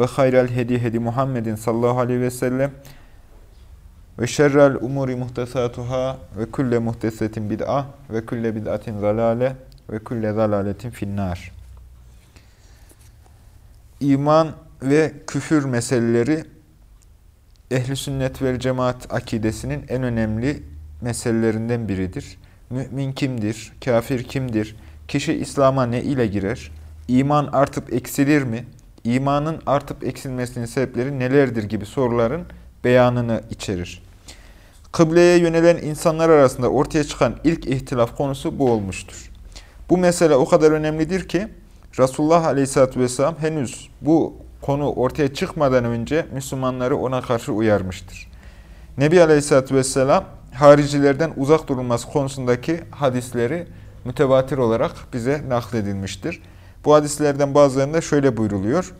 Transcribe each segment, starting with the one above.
ve hayral hedi hedi Muhammedin sallallahu aleyhi ve sellem ve şerrel umuri muhtesatuhâ ve kulle muhtesetin bid'a ve kulle bid'atin zalale ve kulle zalaletin finnâr. İman ve küfür meseleleri ehli sünnet ve cemaat akidesinin en önemli meselelerinden biridir. Mümin kimdir? Kafir kimdir? Kişi İslam'a ne ile girer? İman artıp eksilir mi? İmanın artıp eksilmesinin sebepleri nelerdir gibi soruların beyanını içerir. Kıbleye yönelen insanlar arasında ortaya çıkan ilk ihtilaf konusu bu olmuştur. Bu mesele o kadar önemlidir ki Resulullah Aleyhisselatü Vesselam henüz bu konu ortaya çıkmadan önce Müslümanları ona karşı uyarmıştır. Nebi Aleyhisselatü Vesselam haricilerden uzak durulması konusundaki hadisleri mütevatir olarak bize nakledilmiştir. Bu hadislerden bazılarında şöyle buyruluyor.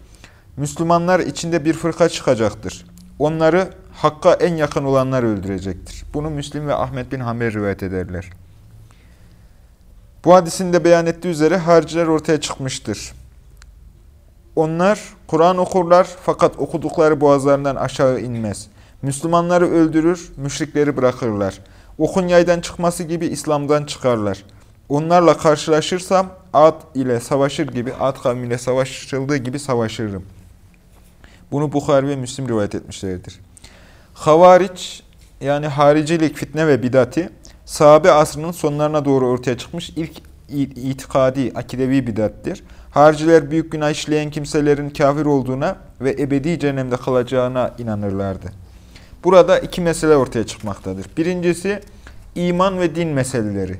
Müslümanlar içinde bir fırka çıkacaktır. Onları Hakk'a en yakın olanlar öldürecektir. Bunu Müslim ve Ahmet bin Hamer rivayet ederler. Bu hadisinde beyan ettiği üzere hariciler ortaya çıkmıştır. Onlar Kur'an okurlar fakat okudukları boğazlarından aşağı inmez. Müslümanları öldürür, müşrikleri bırakırlar. Okun yaydan çıkması gibi İslam'dan çıkarlar. Onlarla karşılaşırsam Ad ile savaşır gibi, Ad kavmiyle savaşıldığı gibi savaşırım. Bunu Bukhari ve Müslim rivayet etmişlerdir. Havariç yani haricilik, fitne ve bidati sahabe asrının sonlarına doğru ortaya çıkmış ilk itikadi, akidevi bidattir. Hariciler büyük günah işleyen kimselerin kafir olduğuna ve ebedi cehennemde kalacağına inanırlardı. Burada iki mesele ortaya çıkmaktadır. Birincisi iman ve din meseleleri.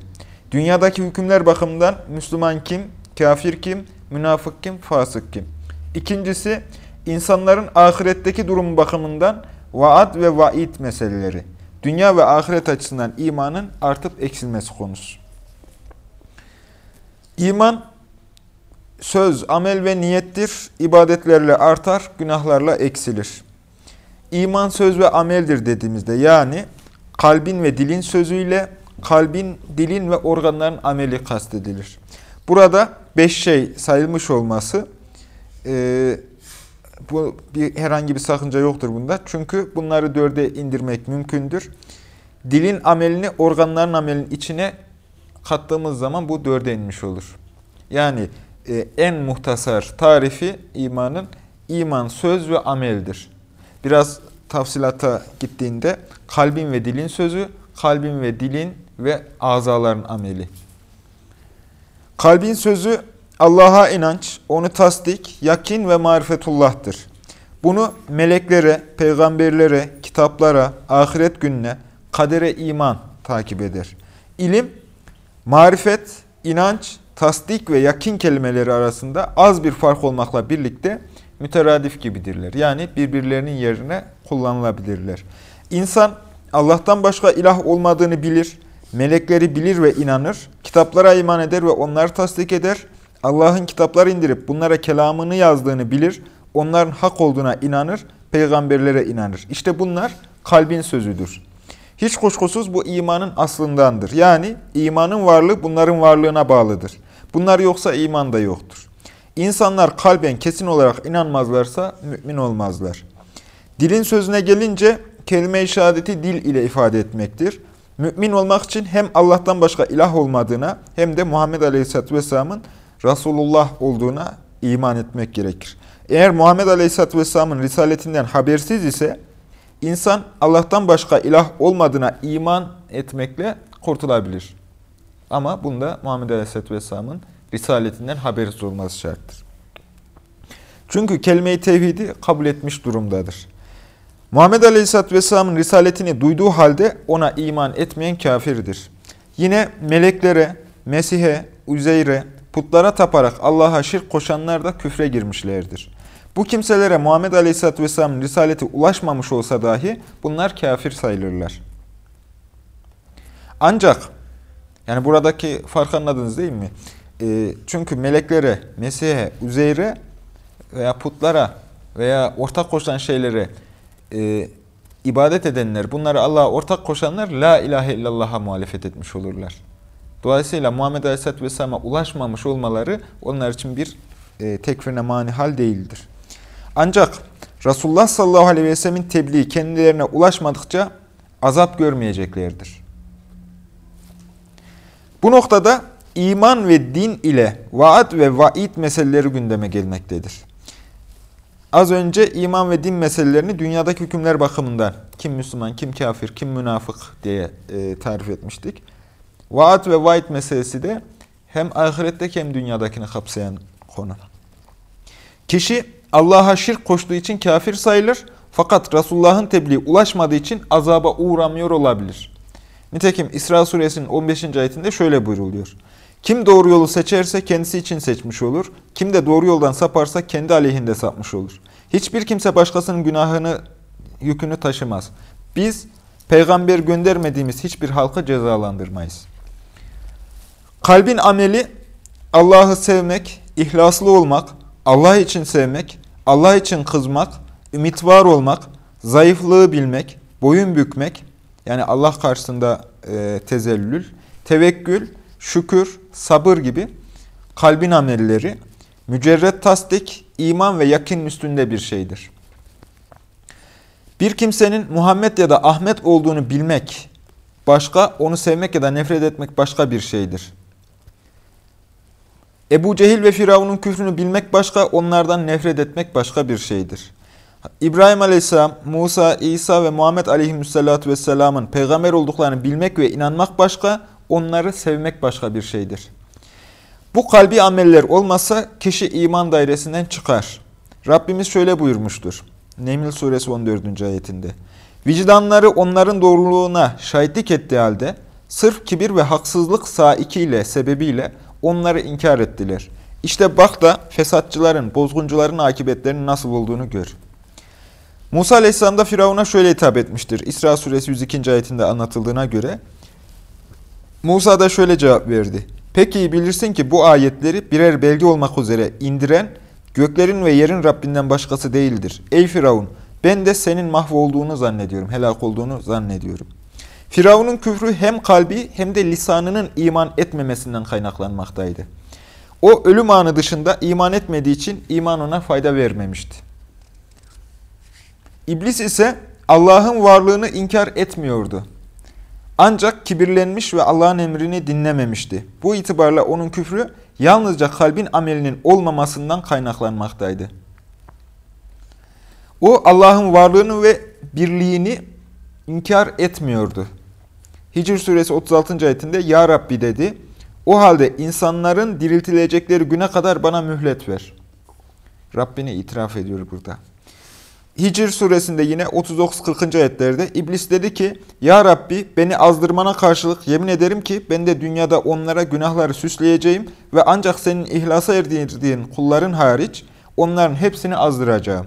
Dünyadaki hükümler bakımından Müslüman kim, kafir kim, münafık kim, fasık kim? İkincisi, insanların ahiretteki durumu bakımından vaat ve vaid meseleleri. Dünya ve ahiret açısından imanın artıp eksilmesi konusu. İman, söz, amel ve niyettir. İbadetlerle artar, günahlarla eksilir. İman söz ve ameldir dediğimizde yani kalbin ve dilin sözüyle kalbin, dilin ve organların ameli kastedilir. Burada beş şey sayılmış olması e, bu bir herhangi bir sakınca yoktur bunda. Çünkü bunları dörde indirmek mümkündür. Dilin amelini organların amelinin içine kattığımız zaman bu dörde inmiş olur. Yani e, en muhtasar tarifi imanın iman söz ve ameldir. Biraz tafsilata gittiğinde kalbin ve dilin sözü, kalbin ve dilin ve azaların ameli. Kalbin sözü Allah'a inanç, onu tasdik, yakin ve marifetullah'tır. Bunu meleklere, peygamberlere, kitaplara, ahiret gününe, kadere iman takip eder. İlim, marifet, inanç, tasdik ve yakin kelimeleri arasında az bir fark olmakla birlikte müteradif gibidirler. Yani birbirlerinin yerine kullanılabilirler. İnsan Allah'tan başka ilah olmadığını bilir, melekleri bilir ve inanır, kitaplara iman eder ve onları tasdik eder. Allah'ın kitaplar indirip bunlara kelamını yazdığını bilir, onların hak olduğuna inanır, peygamberlere inanır. İşte bunlar kalbin sözüdür. Hiç kuşkusuz bu imanın aslındandır. Yani imanın varlığı bunların varlığına bağlıdır. Bunlar yoksa iman da yoktur. İnsanlar kalben kesin olarak inanmazlarsa mümin olmazlar. Dilin sözüne gelince kelime-i dil ile ifade etmektir. Mümin olmak için hem Allah'tan başka ilah olmadığına hem de Muhammed Aleyhisselatü Vesselam'ın Resulullah olduğuna iman etmek gerekir. Eğer Muhammed Aleyhisselatü Vesselam'ın risaletinden habersiz ise insan Allah'tan başka ilah olmadığına iman etmekle kurtulabilir. Ama bunda Muhammed Aleyhisselatü Vesselam'ın risaletinden habersiz olması şarttır. Çünkü kelime-i tevhidi kabul etmiş durumdadır. Muhammed Aleyhisselatü Vesselam'ın risaletini duyduğu halde ona iman etmeyen kafirdir. Yine meleklere, Mesih'e, Uzeyre, putlara taparak Allah'a şirk koşanlar da küfre girmişlerdir. Bu kimselere Muhammed Aleyhisselatü Vesselam'ın risaleti ulaşmamış olsa dahi bunlar kafir sayılırlar. Ancak yani buradaki fark anladınız değil mi? E, çünkü meleklere, Mesih'e, Uzeyr'e veya putlara veya ortak koşan şeylere e, ibadet edenler, bunları Allah'a ortak koşanlar La ilahe illallah'a muhalefet etmiş olurlar. Dolayısıyla Muhammed Aleyhisselatü Vesselam'a ulaşmamış olmaları onlar için bir e, tekfirine mani hal değildir. Ancak Resulullah sallallahu aleyhi ve sellemin tebliği kendilerine ulaşmadıkça azap görmeyeceklerdir. Bu noktada iman ve din ile vaat ve vaid meseleleri gündeme gelmektedir. Az önce iman ve din meselelerini dünyadaki hükümler bakımından kim Müslüman, kim kafir, kim münafık diye e, tarif etmiştik. Vaat ve vaid meselesi de hem ahiretteki hem dünyadakini kapsayan konu. Kişi Allah'a şirk koştuğu için kafir sayılır fakat Resulullah'ın tebliği ulaşmadığı için azaba uğramıyor olabilir. Nitekim İsra suresinin 15. ayetinde şöyle buyruluyor. Kim doğru yolu seçerse kendisi için seçmiş olur. Kim de doğru yoldan saparsa kendi aleyhinde sapmış olur. Hiçbir kimse başkasının günahını, yükünü taşımaz. Biz peygamber göndermediğimiz hiçbir halkı cezalandırmayız. Kalbin ameli Allah'ı sevmek, ihlaslı olmak, Allah için sevmek, Allah için kızmak, ümit var olmak, zayıflığı bilmek, boyun bükmek, yani Allah karşısında e, tezellül, tevekkül, şükür, sabır gibi kalbin amelleri, mücerret tasdik, iman ve yakın üstünde bir şeydir. Bir kimsenin Muhammed ya da Ahmet olduğunu bilmek başka, onu sevmek ya da nefret etmek başka bir şeydir. Ebu Cehil ve Firavun'un küfrünü bilmek başka, onlardan nefret etmek başka bir şeydir. İbrahim Aleyhisselam, Musa, İsa ve Muhammed Aleyhisselatü Vesselam'ın peygamber olduklarını bilmek ve inanmak başka, onları sevmek başka bir şeydir. Bu kalbi ameller olmazsa kişi iman dairesinden çıkar. Rabbimiz şöyle buyurmuştur. Neml suresi 14. ayetinde. Vicdanları onların doğruluğuna şahitlik ettiği halde sırf kibir ve haksızlık saikiyle sebebiyle onları inkar ettiler. İşte bak da fesatçıların, bozguncuların akıbetlerinin nasıl olduğunu gör. Musa Aleyhisselam da Firavun'a şöyle hitap etmiştir. İsra suresi 102. ayetinde anlatıldığına göre. Musa da şöyle cevap verdi. Peki bilirsin ki bu ayetleri birer belge olmak üzere indiren göklerin ve yerin Rabbinden başkası değildir. Ey Firavun ben de senin mahvolduğunu zannediyorum, helak olduğunu zannediyorum. Firavun'un küfrü hem kalbi hem de lisanının iman etmemesinden kaynaklanmaktaydı. O ölüm anı dışında iman etmediği için iman ona fayda vermemişti. İblis ise Allah'ın varlığını inkar etmiyordu. Ancak kibirlenmiş ve Allah'ın emrini dinlememişti. Bu itibarla onun küfrü yalnızca kalbin amelinin olmamasından kaynaklanmaktaydı. O Allah'ın varlığını ve birliğini inkar etmiyordu. Hicr suresi 36. ayetinde Ya Rabbi dedi, o halde insanların diriltilecekleri güne kadar bana mühlet ver. Rabbini itiraf ediyor burada. Hicr suresinde yine 39-40. ayetlerde İblis dedi ki, Ya Rabbi beni azdırmana karşılık yemin ederim ki ben de dünyada onlara günahları süsleyeceğim ve ancak senin ihlasa erdirdiğin kulların hariç onların hepsini azdıracağım.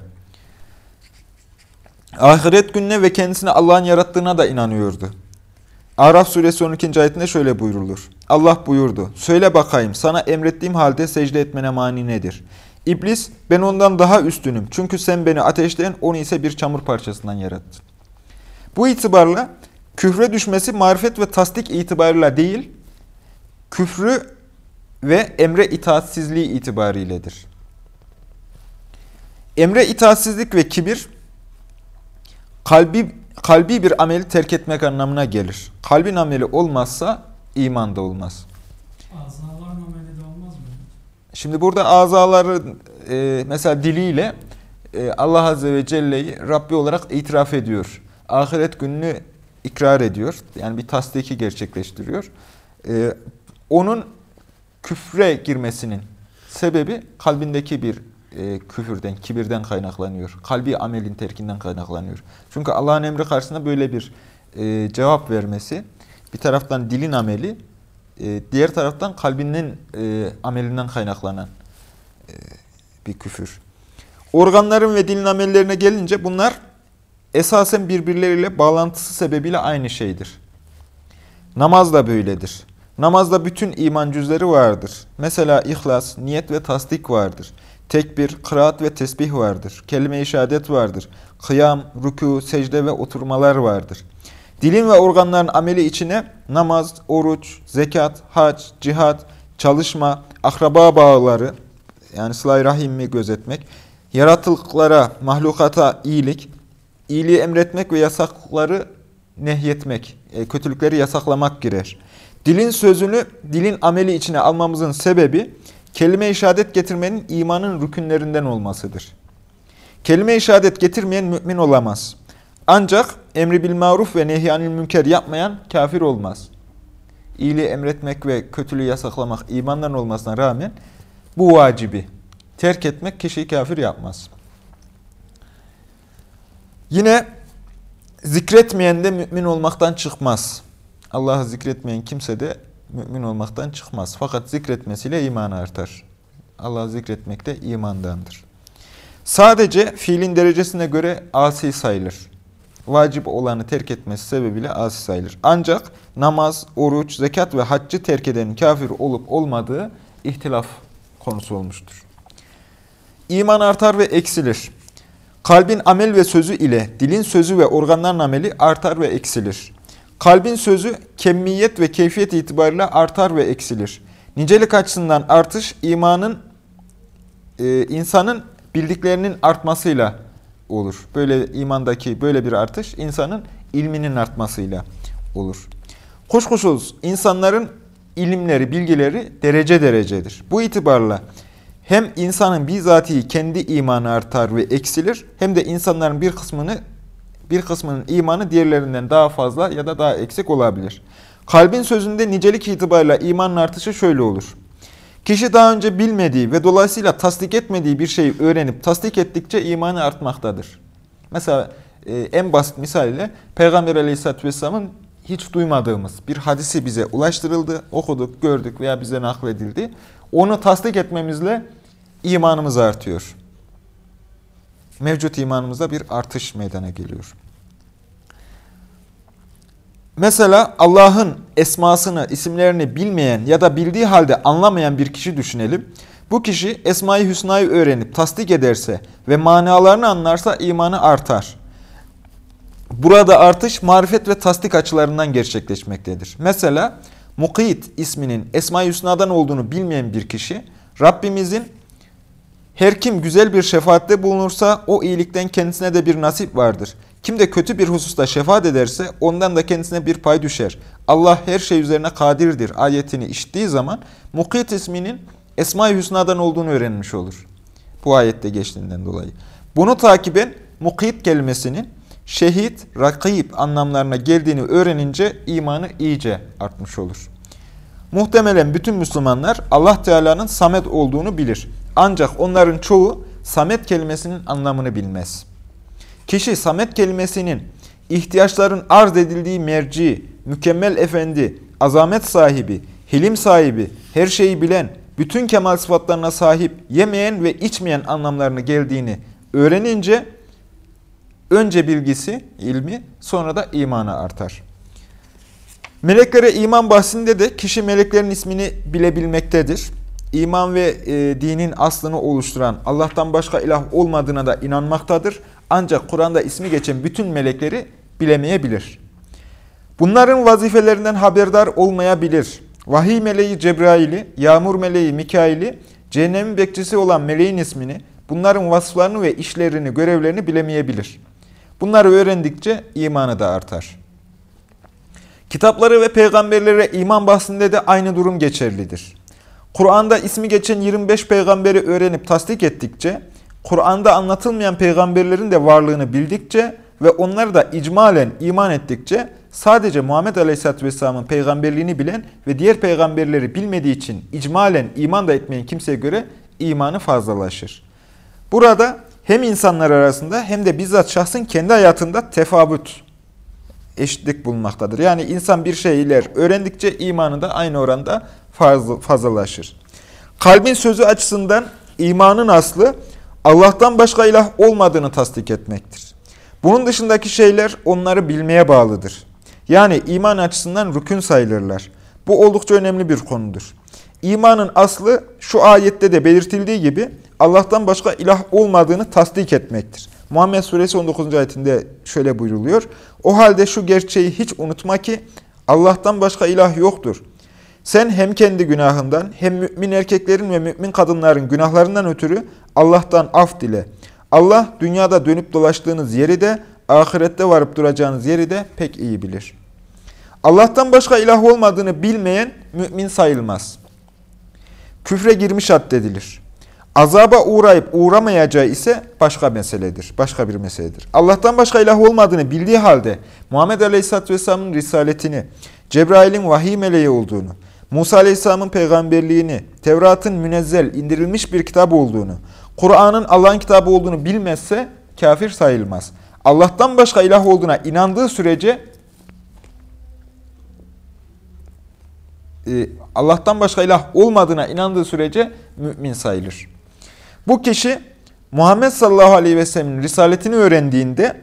Ahiret gününe ve kendisini Allah'ın yarattığına da inanıyordu. Araf suresi 12. ayetinde şöyle buyrulur. Allah buyurdu. Söyle bakayım sana emrettiğim halde secde etmene mani nedir? İblis ben ondan daha üstünüm. Çünkü sen beni ateşten onu ise bir çamur parçasından yarattın. Bu itibarla küfre düşmesi marifet ve tasdik itibarıyla değil, küfrü ve emre itaatsizliği itibariyledir. Emre itaatsizlik ve kibir kalbi kalbi bir ameli terk etmek anlamına gelir. Kalbin ameli olmazsa iman da olmaz. Azaların ameli de olmaz mı? Şimdi burada azaları e, mesela diliyle e, Allah Azze ve Celle'yi Rabbi olarak itiraf ediyor. Ahiret gününü ikrar ediyor. Yani bir tasdiki gerçekleştiriyor. E, onun küfre girmesinin sebebi kalbindeki bir e, küfürden, kibirden kaynaklanıyor. Kalbi amelin terkinden kaynaklanıyor. Çünkü Allah'ın emri karşısında böyle bir e, cevap vermesi bir taraftan dilin ameli, e, diğer taraftan kalbinin e, amelinden kaynaklanan e, bir küfür. Organların ve dilin amellerine gelince bunlar esasen birbirleriyle bağlantısı sebebiyle aynı şeydir. Namaz da böyledir. Namazda bütün iman cüzleri vardır. Mesela ihlas, niyet ve tasdik vardır. Tekbir, kıraat ve tesbih vardır. Kelime-i şehadet vardır. Kıyam, rükû, secde ve oturmalar vardır. Dilin ve organların ameli içine namaz, oruç, zekat, hac, cihat, çalışma, akraba bağları, yani sıla rahimi gözetmek, yaratılıklara, mahlukata iyilik, iyiliği emretmek ve yasakları nehyetmek, e, kötülükleri yasaklamak girer. Dilin sözünü dilin ameli içine almamızın sebebi kelime-i şehadet getirmenin imanın rükünlerinden olmasıdır. Kelime-i şehadet getirmeyen mümin olamaz. Ancak emri bil maruf ve nehyanil münker yapmayan kafir olmaz. İyiliği emretmek ve kötülüğü yasaklamak imandan olmasına rağmen bu vacibi terk etmek kişiyi kafir yapmaz. Yine zikretmeyen de mümin olmaktan çıkmaz. Allah'ı zikretmeyen kimse de mümin olmaktan çıkmaz. Fakat zikretmesiyle iman artar. Allah'ı zikretmek de imandandır. Sadece fiilin derecesine göre asi sayılır. Vacip olanı terk etmesi sebebiyle asi sayılır. Ancak namaz, oruç, zekat ve haccı terk edenin kafir olup olmadığı ihtilaf konusu olmuştur. İman artar ve eksilir. Kalbin amel ve sözü ile dilin sözü ve organların ameli artar ve eksilir. Kalbin sözü kemmiyet ve keyfiyet itibariyle artar ve eksilir. Nicelik açısından artış imanın e, insanın bildiklerinin artmasıyla olur. Böyle imandaki böyle bir artış insanın ilminin artmasıyla olur. Kuşkusuz insanların ilimleri, bilgileri derece derecedir. Bu itibarla hem insanın bizatihi kendi imanı artar ve eksilir hem de insanların bir kısmını bir kısmının imanı diğerlerinden daha fazla ya da daha eksik olabilir. Kalbin sözünde nicelik itibariyle imanın artışı şöyle olur. Kişi daha önce bilmediği ve dolayısıyla tasdik etmediği bir şeyi öğrenip tasdik ettikçe imanı artmaktadır. Mesela e, en basit misal ile Peygamber Aleyhisselatü Vesselam'ın hiç duymadığımız bir hadisi bize ulaştırıldı, okuduk, gördük veya bize nakledildi. Onu tasdik etmemizle imanımız artıyor. Mevcut imanımızda bir artış meydana geliyor. Mesela Allah'ın esmasını, isimlerini bilmeyen ya da bildiği halde anlamayan bir kişi düşünelim. Bu kişi Esma-i Hüsna'yı öğrenip tasdik ederse ve manalarını anlarsa imanı artar. Burada artış marifet ve tasdik açılarından gerçekleşmektedir. Mesela Mukit isminin Esma-i Hüsna'dan olduğunu bilmeyen bir kişi Rabbimizin her kim güzel bir şefaatte bulunursa o iyilikten kendisine de bir nasip vardır. Kim de kötü bir hususta şefaat ederse ondan da kendisine bir pay düşer. Allah her şey üzerine kadirdir ayetini işittiği zaman Mukit isminin Esma-i Hüsna'dan olduğunu öğrenmiş olur. Bu ayette geçtiğinden dolayı. Bunu takiben Mukit kelimesinin şehit, rakib anlamlarına geldiğini öğrenince imanı iyice artmış olur. Muhtemelen bütün Müslümanlar Allah Teala'nın Samet olduğunu bilir. Ancak onların çoğu Samet kelimesinin anlamını bilmez. Kişi Samet kelimesinin ihtiyaçların arz edildiği merci, mükemmel efendi, azamet sahibi, hilim sahibi, her şeyi bilen, bütün kemal sıfatlarına sahip, yemeyen ve içmeyen anlamlarını geldiğini öğrenince önce bilgisi, ilmi, sonra da imanı artar. Meleklere iman bahsinde de kişi meleklerin ismini bilebilmektedir. İman ve e, dinin aslını oluşturan Allah'tan başka ilah olmadığına da inanmaktadır. Ancak Kur'an'da ismi geçen bütün melekleri bilemeyebilir. Bunların vazifelerinden haberdar olmayabilir. Vahiy meleği Cebrail'i, yağmur meleği Mikail'i, cehennemin bekçisi olan meleğin ismini, bunların vasıflarını ve işlerini, görevlerini bilemeyebilir. Bunları öğrendikçe imanı da artar. Kitapları ve peygamberlere iman bahsinde de aynı durum geçerlidir. Kur'an'da ismi geçen 25 peygamberi öğrenip tasdik ettikçe, Kur'an'da anlatılmayan peygamberlerin de varlığını bildikçe ve onları da icmalen iman ettikçe sadece Muhammed Aleyhisselatü Vesselam'ın peygamberliğini bilen ve diğer peygamberleri bilmediği için icmalen iman da etmeyen kimseye göre imanı fazlalaşır. Burada hem insanlar arasında hem de bizzat şahsın kendi hayatında tefavüt, eşitlik bulunmaktadır. Yani insan bir şeyler öğrendikçe imanı da aynı oranda fazlalaşır. Kalbin sözü açısından imanın aslı Allah'tan başka ilah olmadığını tasdik etmektir. Bunun dışındaki şeyler onları bilmeye bağlıdır. Yani iman açısından rükün sayılırlar. Bu oldukça önemli bir konudur. İmanın aslı şu ayette de belirtildiği gibi Allah'tan başka ilah olmadığını tasdik etmektir. Muhammed Suresi 19. ayetinde şöyle buyruluyor. O halde şu gerçeği hiç unutma ki Allah'tan başka ilah yoktur. Sen hem kendi günahından hem mümin erkeklerin ve mümin kadınların günahlarından ötürü Allah'tan af dile. Allah dünyada dönüp dolaştığınız yeri de ahirette varıp duracağınız yeri de pek iyi bilir. Allah'tan başka ilah olmadığını bilmeyen mümin sayılmaz. Küfre girmiş addedilir. Azaba uğrayıp uğramayacağı ise başka meseledir. Başka bir meseledir. Allah'tan başka ilah olmadığını bildiği halde Muhammed Aleyhisselatü Vesselam'ın risaletini, Cebrail'in vahiy meleği olduğunu, Musa Aleyhisselam'ın peygamberliğini, Tevrat'ın münezzel, indirilmiş bir kitap olduğunu, Kur'an'ın Allah'ın kitabı olduğunu bilmezse kafir sayılmaz. Allah'tan başka ilah olduğuna inandığı sürece e, Allah'tan başka ilah olmadığına inandığı sürece mümin sayılır. Bu kişi Muhammed sallallahu aleyhi ve sellemin risaletini öğrendiğinde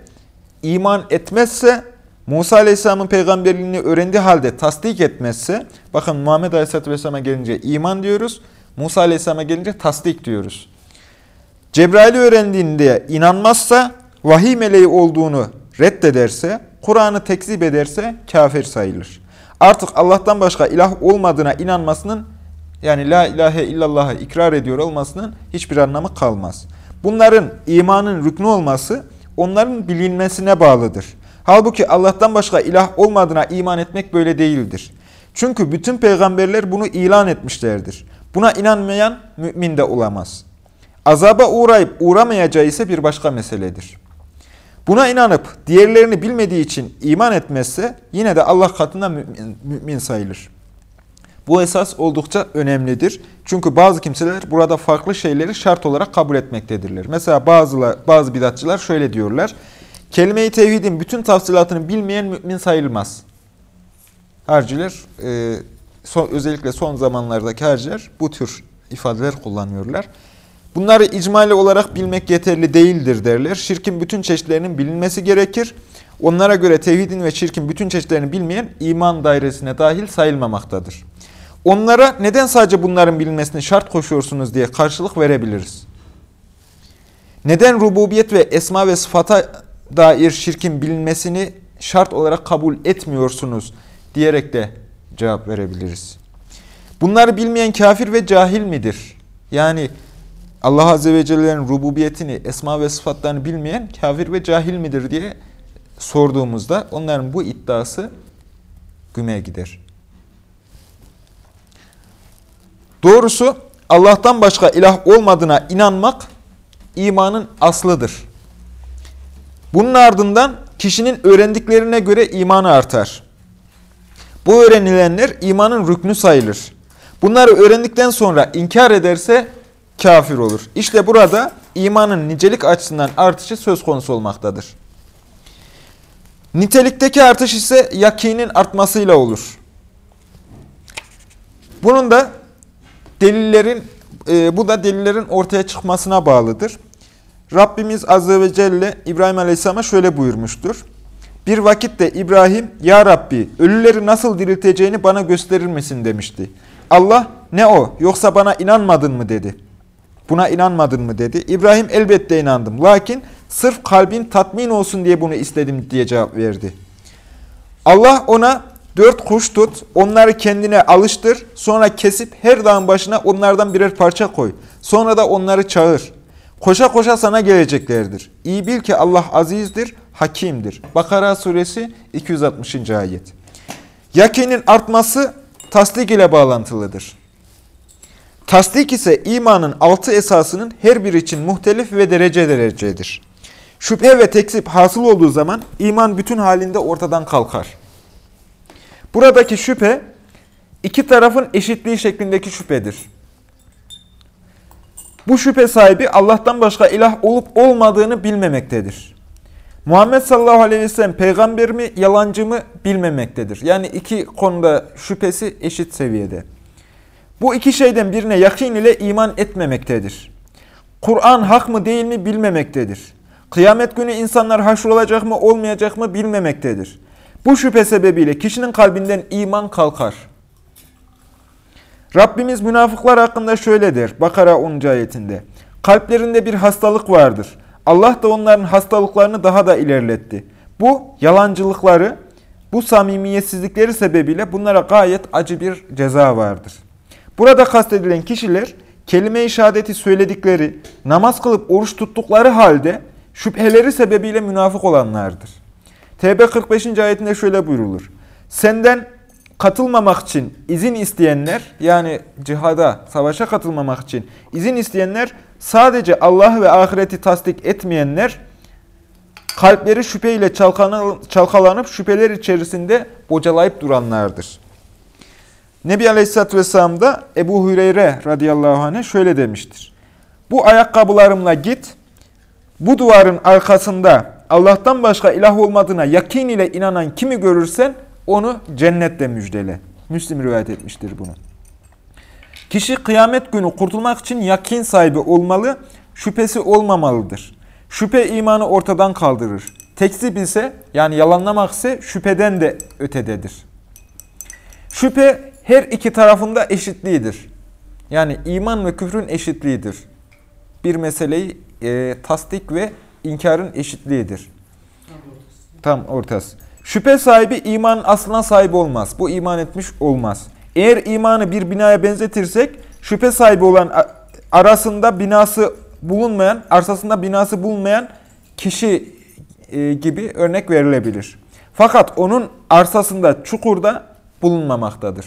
iman etmezse Musa Aleyhisselam'ın peygamberliğini öğrendiği halde tasdik etmezse, bakın Muhammed Aleyhisselatü Vesselam'a gelince iman diyoruz, Musa Aleyhisselam'a gelince tasdik diyoruz. Cebrail'i öğrendiğinde inanmazsa, vahiy meleği olduğunu reddederse, Kur'an'ı tekzip ederse kafir sayılır. Artık Allah'tan başka ilah olmadığına inanmasının, yani la ilahe illallah'ı ikrar ediyor olmasının hiçbir anlamı kalmaz. Bunların imanın rüknü olması, onların bilinmesine bağlıdır. Halbuki Allah'tan başka ilah olmadığına iman etmek böyle değildir. Çünkü bütün peygamberler bunu ilan etmişlerdir. Buna inanmayan mümin de olamaz. Azaba uğrayıp uğramayacağı ise bir başka meseledir. Buna inanıp diğerlerini bilmediği için iman etmezse yine de Allah katında mümin, mümin sayılır. Bu esas oldukça önemlidir. Çünkü bazı kimseler burada farklı şeyleri şart olarak kabul etmektedirler. Mesela bazılar, bazı bidatçılar şöyle diyorlar. Kelime-i tevhidin bütün tafsilatını bilmeyen mümin sayılmaz. Harciler, e, son, özellikle son zamanlardaki harciler bu tür ifadeler kullanıyorlar. Bunları icmali olarak bilmek yeterli değildir derler. Şirkin bütün çeşitlerinin bilinmesi gerekir. Onlara göre tevhidin ve şirkin bütün çeşitlerini bilmeyen iman dairesine dahil sayılmamaktadır. Onlara neden sadece bunların bilinmesini şart koşuyorsunuz diye karşılık verebiliriz. Neden rububiyet ve esma ve sıfata dair şirkin bilinmesini şart olarak kabul etmiyorsunuz diyerek de cevap verebiliriz. Bunları bilmeyen kafir ve cahil midir? Yani Allah Azze ve Celle'nin rububiyetini, esma ve sıfatlarını bilmeyen kafir ve cahil midir diye sorduğumuzda onların bu iddiası güme gider. Doğrusu Allah'tan başka ilah olmadığına inanmak imanın aslıdır. Bunun ardından kişinin öğrendiklerine göre imanı artar. Bu öğrenilenler imanın rüknü sayılır. Bunları öğrendikten sonra inkar ederse kafir olur. İşte burada imanın nicelik açısından artışı söz konusu olmaktadır. Nitelikteki artış ise yakinin artmasıyla olur. Bunun da delillerin e, bu da delillerin ortaya çıkmasına bağlıdır. Rabbimiz Azze ve Celle İbrahim Aleyhisselam'a şöyle buyurmuştur. Bir vakitte İbrahim, Ya Rabbi ölüleri nasıl dirilteceğini bana gösterir misin demişti. Allah, ne o yoksa bana inanmadın mı dedi. Buna inanmadın mı dedi. İbrahim elbette inandım. Lakin sırf kalbin tatmin olsun diye bunu istedim diye cevap verdi. Allah ona dört kuş tut, onları kendine alıştır, sonra kesip her dağın başına onlardan birer parça koy. Sonra da onları çağır. Koşa koşa sana geleceklerdir. İyi bil ki Allah azizdir, hakimdir. Bakara suresi 260. ayet. Yakinin artması tasdik ile bağlantılıdır. Tasdik ise imanın altı esasının her biri için muhtelif ve derece derecedir. Şüphe ve tekzip hasıl olduğu zaman iman bütün halinde ortadan kalkar. Buradaki şüphe iki tarafın eşitliği şeklindeki şüphedir. Bu şüphe sahibi Allah'tan başka ilah olup olmadığını bilmemektedir. Muhammed sallallahu aleyhi ve sellem peygamber mi, yalancı mı bilmemektedir. Yani iki konuda şüphesi eşit seviyede. Bu iki şeyden birine yakin ile iman etmemektedir. Kur'an hak mı değil mi bilmemektedir. Kıyamet günü insanlar haşrolacak mı olmayacak mı bilmemektedir. Bu şüphe sebebiyle kişinin kalbinden iman kalkar. Rabbimiz münafıklar hakkında şöyle der Bakara 10. ayetinde. Kalplerinde bir hastalık vardır. Allah da onların hastalıklarını daha da ilerletti. Bu yalancılıkları, bu samimiyetsizlikleri sebebiyle bunlara gayet acı bir ceza vardır. Burada kastedilen kişiler kelime-i şehadeti söyledikleri, namaz kılıp oruç tuttukları halde şüpheleri sebebiyle münafık olanlardır. TB 45. ayetinde şöyle buyrulur. Senden katılmamak için izin isteyenler, yani cihada, savaşa katılmamak için izin isteyenler, sadece Allah ve ahireti tasdik etmeyenler, kalpleri şüpheyle çalkalanıp şüpheler içerisinde bocalayıp duranlardır. Nebi Aleyhisselatü Vesselam da Ebu Hüreyre radıyallahu anh'e şöyle demiştir. Bu ayakkabılarımla git, bu duvarın arkasında Allah'tan başka ilah olmadığına yakin ile inanan kimi görürsen onu cennetle müjdele. Müslim rivayet etmiştir bunu. Kişi kıyamet günü kurtulmak için yakin sahibi olmalı, şüphesi olmamalıdır. Şüphe imanı ortadan kaldırır. Tekzip ise yani yalanlamak ise şüpheden de ötededir. Şüphe her iki tarafında eşitliğidir. Yani iman ve küfrün eşitliğidir. Bir meseleyi e, tasdik ve inkarın eşitliğidir. Tam ortası. Şüphe sahibi imanın aslına sahip olmaz. Bu iman etmiş olmaz. Eğer imanı bir binaya benzetirsek, şüphe sahibi olan arasında binası bulunmayan, arsasında binası bulunmayan kişi e, gibi örnek verilebilir. Fakat onun arsasında çukurda bulunmamaktadır.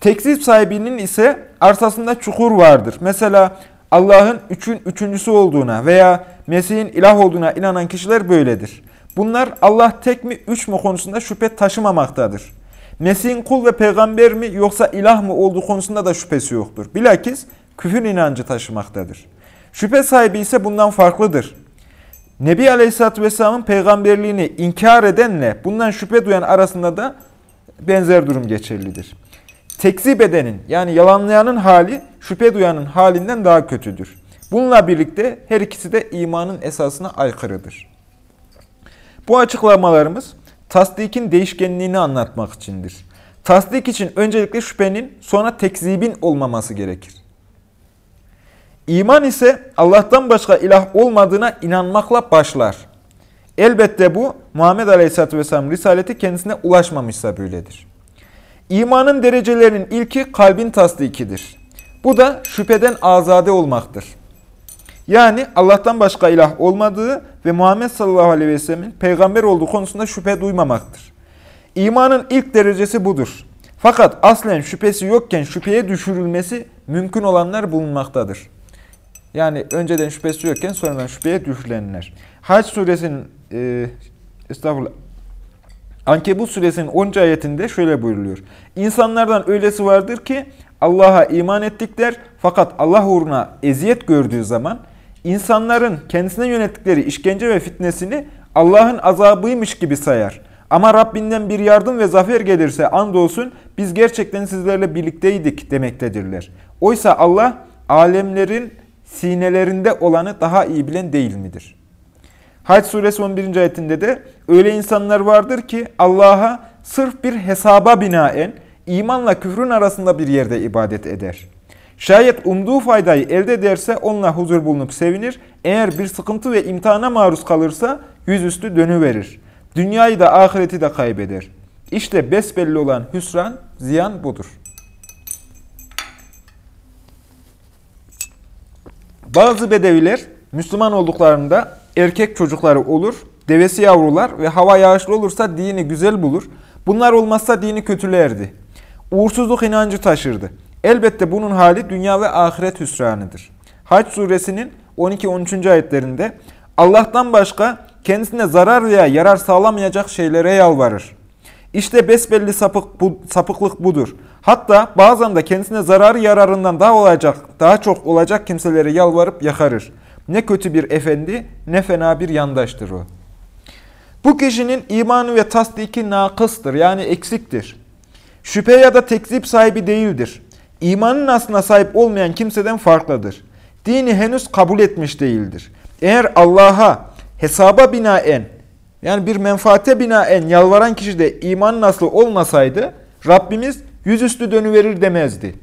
Tekzip sahibinin ise arsasında çukur vardır. Mesela Allah'ın üçün üçüncüsü olduğuna veya Mesih'in ilah olduğuna inanan kişiler böyledir. Bunlar Allah tek mi üç mü konusunda şüphe taşımamaktadır. Mesih'in kul ve peygamber mi yoksa ilah mı olduğu konusunda da şüphesi yoktur. Bilakis küfür inancı taşımaktadır. Şüphe sahibi ise bundan farklıdır. Nebi Aleyhisselatü Vesselam'ın peygamberliğini inkar edenle bundan şüphe duyan arasında da benzer durum geçerlidir. Tekzip edenin yani yalanlayanın hali şüphe duyanın halinden daha kötüdür. Bununla birlikte her ikisi de imanın esasına aykırıdır. Bu açıklamalarımız tasdikin değişkenliğini anlatmak içindir. Tasdik için öncelikle şüphenin sonra tekzibin olmaması gerekir. İman ise Allah'tan başka ilah olmadığına inanmakla başlar. Elbette bu Muhammed Aleyhisselatü Vesselam Risaleti kendisine ulaşmamışsa böyledir. İmanın derecelerinin ilki kalbin tasdikidir. Bu da şüpheden azade olmaktır. Yani Allah'tan başka ilah olmadığı ve Muhammed sallallahu aleyhi ve sellemin peygamber olduğu konusunda şüphe duymamaktır. İmanın ilk derecesi budur. Fakat aslen şüphesi yokken şüpheye düşürülmesi mümkün olanlar bulunmaktadır. Yani önceden şüphesi yokken sonradan şüpheye düşülenler. Hac suresinin e, estağfurullah Ankebut suresinin 10. ayetinde şöyle buyuruluyor. İnsanlardan öylesi vardır ki Allah'a iman ettikler fakat Allah uğruna eziyet gördüğü zaman insanların kendisine yönettikleri işkence ve fitnesini Allah'ın azabıymış gibi sayar. Ama Rabbinden bir yardım ve zafer gelirse andolsun biz gerçekten sizlerle birlikteydik demektedirler. Oysa Allah alemlerin sinelerinde olanı daha iyi bilen değil midir? Hac suresi 11. ayetinde de öyle insanlar vardır ki Allah'a sırf bir hesaba binaen imanla küfrün arasında bir yerde ibadet eder. Şayet umduğu faydayı elde ederse onunla huzur bulunup sevinir. Eğer bir sıkıntı ve imtihana maruz kalırsa yüzüstü dönüverir. Dünyayı da ahireti de kaybeder. İşte besbelli olan hüsran, ziyan budur. Bazı bedeviler Müslüman olduklarında erkek çocukları olur, devesi yavrular ve hava yağışlı olursa dini güzel bulur. Bunlar olmazsa dini kötülerdi. Uğursuzluk inancı taşırdı. Elbette bunun hali dünya ve ahiret hüsranıdır. Hac suresinin 12-13. ayetlerinde Allah'tan başka kendisine zarar veya yarar sağlamayacak şeylere yalvarır. İşte besbelli sapık, bu, sapıklık budur. Hatta bazen de kendisine zararı yararından daha olacak, daha çok olacak kimselere yalvarıp yakarır. Ne kötü bir efendi, ne fena bir yandaştır o. Bu kişinin imanı ve tasdiki nakıstır, yani eksiktir. Şüphe ya da tekzip sahibi değildir. İmanın aslına sahip olmayan kimseden farklıdır. dini henüz kabul etmiş değildir. Eğer Allah'a hesaba binaen yani bir menfaate binaen yalvaran kişi de iman nasıl olmasaydı Rabbimiz yüzüstü dönüverir demezdi.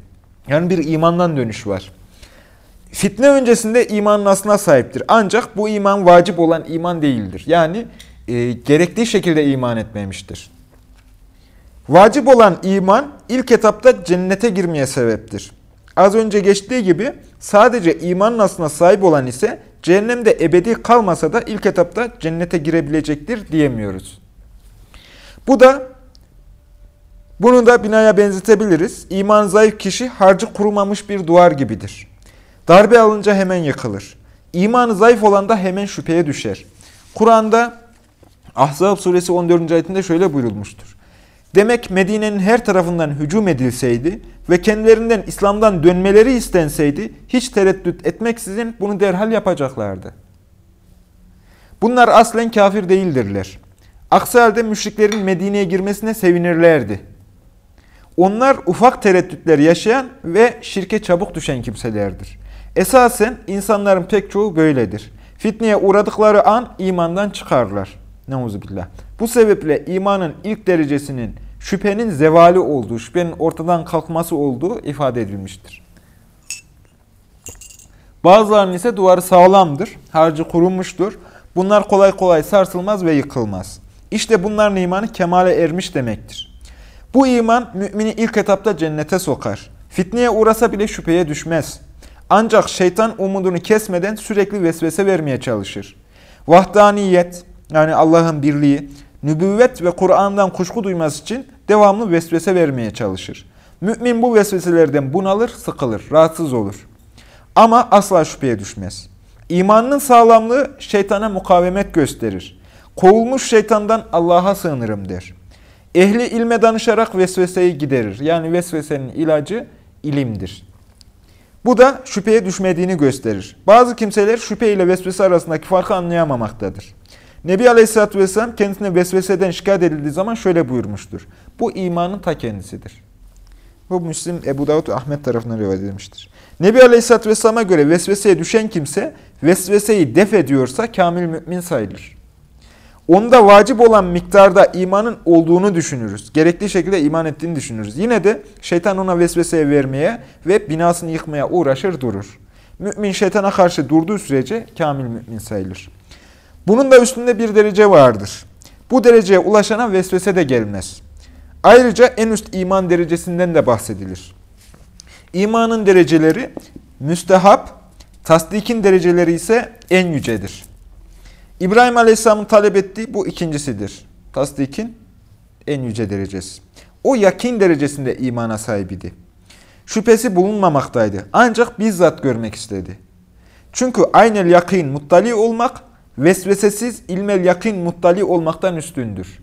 Yani bir imandan dönüş var. Fitne öncesinde imanın aslına sahiptir. Ancak bu iman vacip olan iman değildir. Yani e, gerektiği şekilde iman etmemiştir. Vacip olan iman ilk etapta cennete girmeye sebeptir. Az önce geçtiği gibi sadece imanın aslına sahip olan ise cehennemde ebedi kalmasa da ilk etapta cennete girebilecektir diyemiyoruz. Bu da bunu da binaya benzetebiliriz. İman zayıf kişi harcı kurumamış bir duvar gibidir. Darbe alınca hemen yıkılır. İmanı zayıf olan da hemen şüpheye düşer. Kur'an'da Ahzab suresi 14. ayetinde şöyle buyurulmuştur. Demek Medine'nin her tarafından hücum edilseydi ve kendilerinden İslam'dan dönmeleri istenseydi hiç tereddüt etmeksizin bunu derhal yapacaklardı. Bunlar aslen kafir değildirler. Aksi halde müşriklerin Medine'ye girmesine sevinirlerdi. Onlar ufak tereddütler yaşayan ve şirke çabuk düşen kimselerdir. Esasen insanların pek çoğu böyledir. Fitneye uğradıkları an imandan çıkarlar. Neuzubillah. Bu sebeple imanın ilk derecesinin şüphenin zevali olduğu, şüphenin ortadan kalkması olduğu ifade edilmiştir. Bazılarının ise duvarı sağlamdır, harcı kurulmuştur. Bunlar kolay kolay sarsılmaz ve yıkılmaz. İşte bunların imanı kemale ermiş demektir. Bu iman mümini ilk etapta cennete sokar. Fitneye uğrasa bile şüpheye düşmez. Ancak şeytan umudunu kesmeden sürekli vesvese vermeye çalışır. Vahdaniyet yani Allah'ın birliği, nübüvvet ve Kur'an'dan kuşku duyması için devamlı vesvese vermeye çalışır. Mümin bu vesveselerden bunalır, sıkılır, rahatsız olur. Ama asla şüpheye düşmez. İmanının sağlamlığı şeytana mukavemet gösterir. Kovulmuş şeytandan Allah'a sığınırım der. Ehli ilme danışarak vesveseyi giderir. Yani vesvesenin ilacı ilimdir. Bu da şüpheye düşmediğini gösterir. Bazı kimseler şüphe ile vesvese arasındaki farkı anlayamamaktadır. Nebi Aleyhisselatü Vesselam kendisine vesveseden şikayet edildiği zaman şöyle buyurmuştur. Bu imanın ta kendisidir. Bu Müslim, Ebu Davud Ahmet tarafından rivayet edilmiştir. Nebi Aleyhisselatü Vesselam'a göre vesveseye düşen kimse vesveseyi def ediyorsa kamil mümin sayılır. Onda vacip olan miktarda imanın olduğunu düşünürüz. Gerekli şekilde iman ettiğini düşünürüz. Yine de şeytan ona vesveseye vermeye ve binasını yıkmaya uğraşır durur. Mümin şeytana karşı durduğu sürece kamil mümin sayılır. Bunun da üstünde bir derece vardır. Bu dereceye ulaşana vesvese de gelmez. Ayrıca en üst iman derecesinden de bahsedilir. İmanın dereceleri müstehap, tasdikin dereceleri ise en yücedir. İbrahim Aleyhisselam'ın talep ettiği bu ikincisidir. Tasdikin en yüce derecesi. O yakin derecesinde imana sahibiydi. Şüphesi bulunmamaktaydı. Ancak bizzat görmek istedi. Çünkü aynel yakin muttali olmak vesvesesiz ilmel yakin muttali olmaktan üstündür.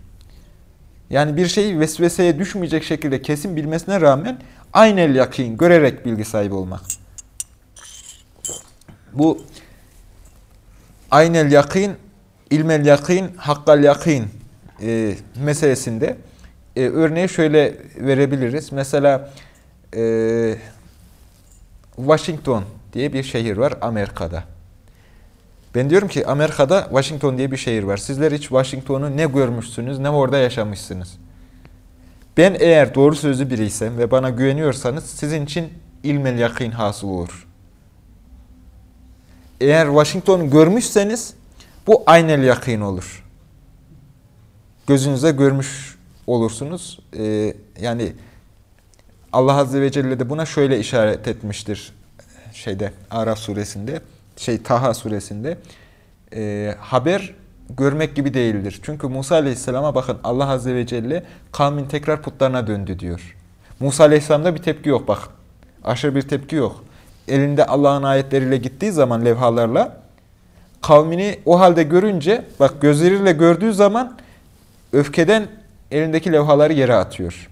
Yani bir şeyi vesveseye düşmeyecek şekilde kesin bilmesine rağmen aynel yakin görerek bilgi sahibi olmak. Bu aynel yakin, ilmel yakin, hakkal yakin e, meselesinde e, örneği şöyle verebiliriz. Mesela e, Washington diye bir şehir var Amerika'da. Ben diyorum ki Amerika'da Washington diye bir şehir var. Sizler hiç Washington'u ne görmüşsünüz ne orada yaşamışsınız. Ben eğer doğru sözlü biriysem ve bana güveniyorsanız sizin için ilmel yakin hasıl olur. Eğer Washington'u görmüşseniz bu aynel yakin olur. Gözünüze görmüş olursunuz. Ee, yani Allah Azze ve Celle de buna şöyle işaret etmiştir şeyde Araf suresinde şey Taha suresinde e, haber görmek gibi değildir. Çünkü Musa Aleyhisselam'a bakın Allah Azze ve Celle kavmin tekrar putlarına döndü diyor. Musa Aleyhisselam'da bir tepki yok bak. Aşırı bir tepki yok. Elinde Allah'ın ayetleriyle gittiği zaman levhalarla kavmini o halde görünce bak gözleriyle gördüğü zaman öfkeden elindeki levhaları yere atıyor.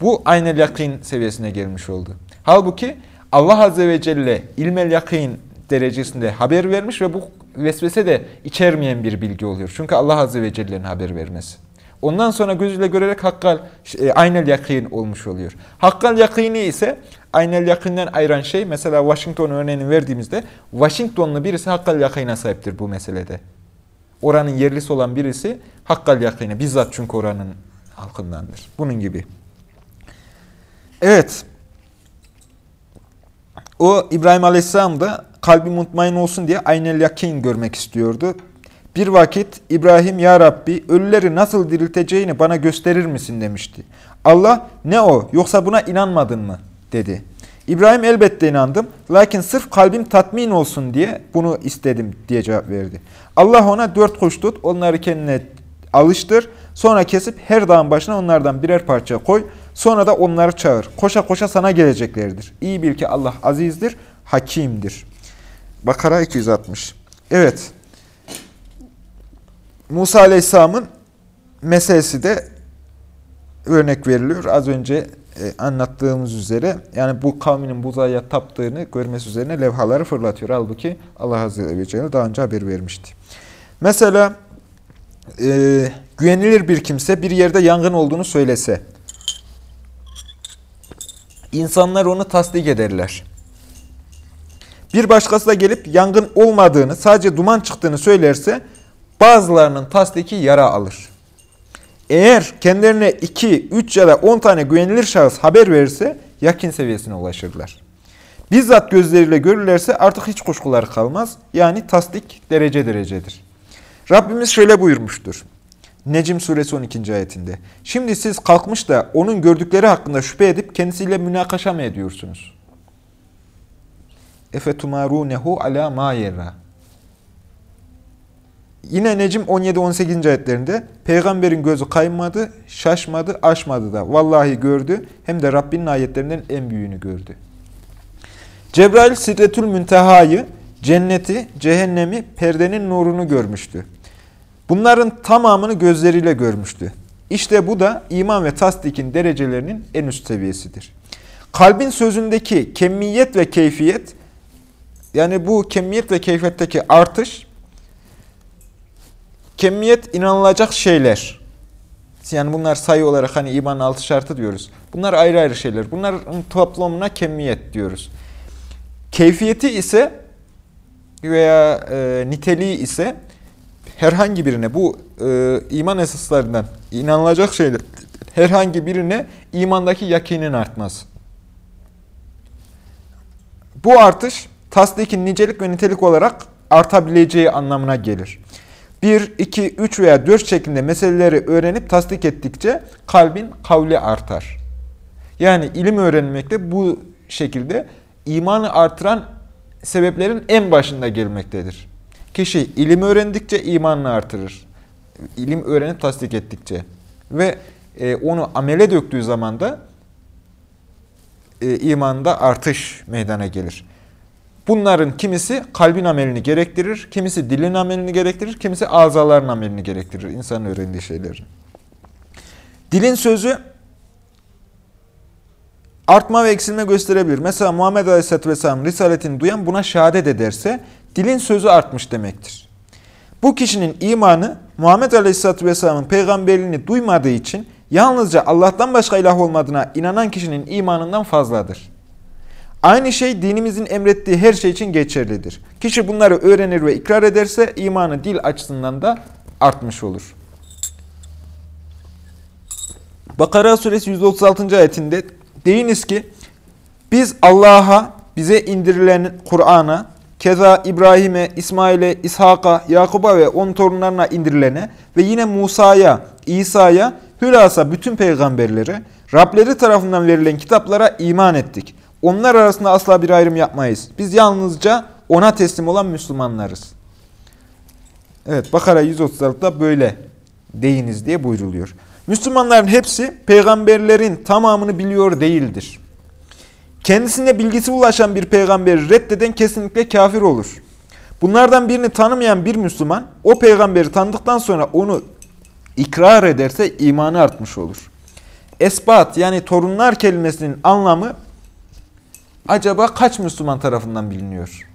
Bu aynel yakin seviyesine gelmiş oldu. Halbuki Allah Azze ve Celle ilmel yakin derecesinde haber vermiş ve bu vesvese de içermeyen bir bilgi oluyor. Çünkü Allah Azze ve Celle'nin haber vermesi. Ondan sonra gözüyle görerek hakkal, e, aynel yakın olmuş oluyor. Hakkal yakini ise aynel yakından ayıran şey mesela Washington örneğini verdiğimizde Washingtonlu birisi hakkal yakına sahiptir bu meselede. Oranın yerlisi olan birisi hakkal yakini. Bizzat çünkü oranın halkındandır. Bunun gibi. Evet. O İbrahim Aleyhisselam da kalbi mutmain olsun diye aynel yakin görmek istiyordu. Bir vakit İbrahim ya Rabbi ölüleri nasıl dirilteceğini bana gösterir misin demişti. Allah ne o yoksa buna inanmadın mı dedi. İbrahim elbette inandım lakin sırf kalbim tatmin olsun diye bunu istedim diye cevap verdi. Allah ona dört kuş tut onları kendine alıştır sonra kesip her dağın başına onlardan birer parça koy sonra da onları çağır. Koşa koşa sana geleceklerdir. İyi bil ki Allah azizdir, hakimdir. Bakara 260. Evet. Musa Aleyhisselam'ın meselesi de örnek veriliyor. Az önce e, anlattığımız üzere yani bu kavminin buzaya taptığını görmesi üzerine levhaları fırlatıyor. Halbuki Allah Azze ve Celle daha önce haber vermişti. Mesela e, güvenilir bir kimse bir yerde yangın olduğunu söylese insanlar onu tasdik ederler. Bir başkası da gelip yangın olmadığını, sadece duman çıktığını söylerse bazılarının tasdiki yara alır. Eğer kendilerine 2, 3 ya da 10 tane güvenilir şahıs haber verirse yakin seviyesine ulaşırlar. Bizzat gözleriyle görürlerse artık hiç kuşkuları kalmaz. Yani tasdik derece derecedir. Rabbimiz şöyle buyurmuştur. Necim suresi 12. ayetinde. Şimdi siz kalkmış da onun gördükleri hakkında şüphe edip kendisiyle münakaşa mı ediyorsunuz? Efetumarunehu ala ma yerra. Yine Necim 17-18. ayetlerinde peygamberin gözü kaymadı, şaşmadı, aşmadı da. Vallahi gördü hem de Rabbinin ayetlerinden en büyüğünü gördü. Cebrail Sidretül Münteha'yı, cenneti, cehennemi, perdenin nurunu görmüştü. Bunların tamamını gözleriyle görmüştü. İşte bu da iman ve tasdikin derecelerinin en üst seviyesidir. Kalbin sözündeki kemiyet ve keyfiyet, yani bu kemiyet ve keyfiyetteki artış, Kemiyet inanılacak şeyler. Yani bunlar sayı olarak hani imanın altı şartı diyoruz. Bunlar ayrı ayrı şeyler. Bunların toplamına kemiyet diyoruz. Keyfiyeti ise veya e, niteliği ise herhangi birine bu e, iman esaslarından inanılacak şeyler herhangi birine imandaki yakinin artmaz. Bu artış tasdikin nicelik ve nitelik olarak artabileceği anlamına gelir. 1, 2, 3 veya 4 şeklinde meseleleri öğrenip tasdik ettikçe kalbin kavli artar. Yani ilim öğrenmekte bu şekilde imanı artıran sebeplerin en başında gelmektedir. Kişi ilim öğrendikçe imanını artırır. İlim öğrenip tasdik ettikçe. Ve e, onu amele döktüğü zaman da e, imanda artış meydana gelir. Bunların kimisi kalbin amelini gerektirir, kimisi dilin amelini gerektirir, kimisi azaların amelini gerektirir insanın öğrendiği şeylerin. Dilin sözü artma ve eksilme gösterebilir. Mesela Muhammed Aleyhisselatü Vesselam risaletini duyan buna şehadet ederse dilin sözü artmış demektir. Bu kişinin imanı Muhammed Aleyhisselatü Vesselam'ın peygamberliğini duymadığı için yalnızca Allah'tan başka ilah olmadığına inanan kişinin imanından fazladır. Aynı şey dinimizin emrettiği her şey için geçerlidir. Kişi bunları öğrenir ve ikrar ederse imanı dil açısından da artmış olur. Bakara suresi 136. ayetinde deyiniz ki biz Allah'a bize indirilen Kur'an'a keza İbrahim'e, İsmail'e, İshak'a, Yakub'a ve onun torunlarına indirilene ve yine Musa'ya, İsa'ya, hülasa bütün peygamberlere, Rableri tarafından verilen kitaplara iman ettik. Onlar arasında asla bir ayrım yapmayız. Biz yalnızca ona teslim olan Müslümanlarız. Evet Bakara 136'da böyle deyiniz diye buyruluyor. Müslümanların hepsi peygamberlerin tamamını biliyor değildir. Kendisine bilgisi ulaşan bir peygamberi reddeden kesinlikle kafir olur. Bunlardan birini tanımayan bir Müslüman o peygamberi tanıdıktan sonra onu ikrar ederse imanı artmış olur. Esbat yani torunlar kelimesinin anlamı acaba kaç Müslüman tarafından biliniyor?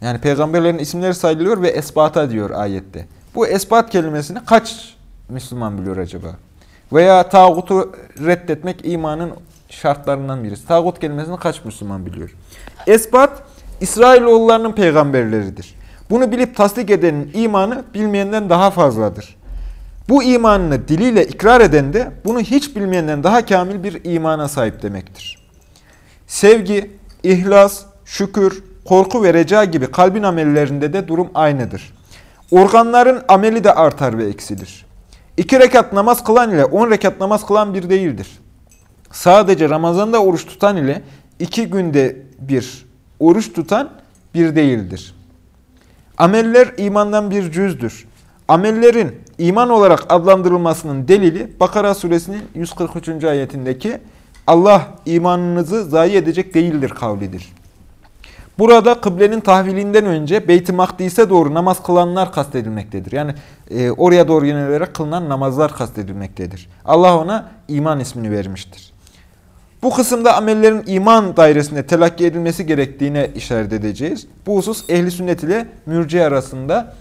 Yani peygamberlerin isimleri sayılıyor ve esbata diyor ayette. Bu esbat kelimesini kaç Müslüman biliyor acaba? Veya tağutu reddetmek imanın şartlarından birisi. Tağut kelimesini kaç Müslüman biliyor? Esbat, İsrailoğullarının peygamberleridir. Bunu bilip tasdik edenin imanı bilmeyenden daha fazladır. Bu imanını diliyle ikrar eden de bunu hiç bilmeyenden daha kamil bir imana sahip demektir. Sevgi, ihlas, şükür, korku ve reca gibi kalbin amellerinde de durum aynıdır. Organların ameli de artar ve eksilir. İki rekat namaz kılan ile on rekat namaz kılan bir değildir. Sadece Ramazan'da oruç tutan ile iki günde bir oruç tutan bir değildir. Ameller imandan bir cüzdür. Amellerin iman olarak adlandırılmasının delili Bakara suresinin 143. ayetindeki Allah imanınızı zayi edecek değildir kavlidir. Burada kıblenin tahvilinden önce Beyt-i Makdis'e doğru namaz kılanlar kastedilmektedir. Yani e, oraya doğru yönelerek kılınan namazlar kastedilmektedir. Allah ona iman ismini vermiştir. Bu kısımda amellerin iman dairesinde telakki edilmesi gerektiğine işaret edeceğiz. Bu husus ehli sünnet ile mürciye arasında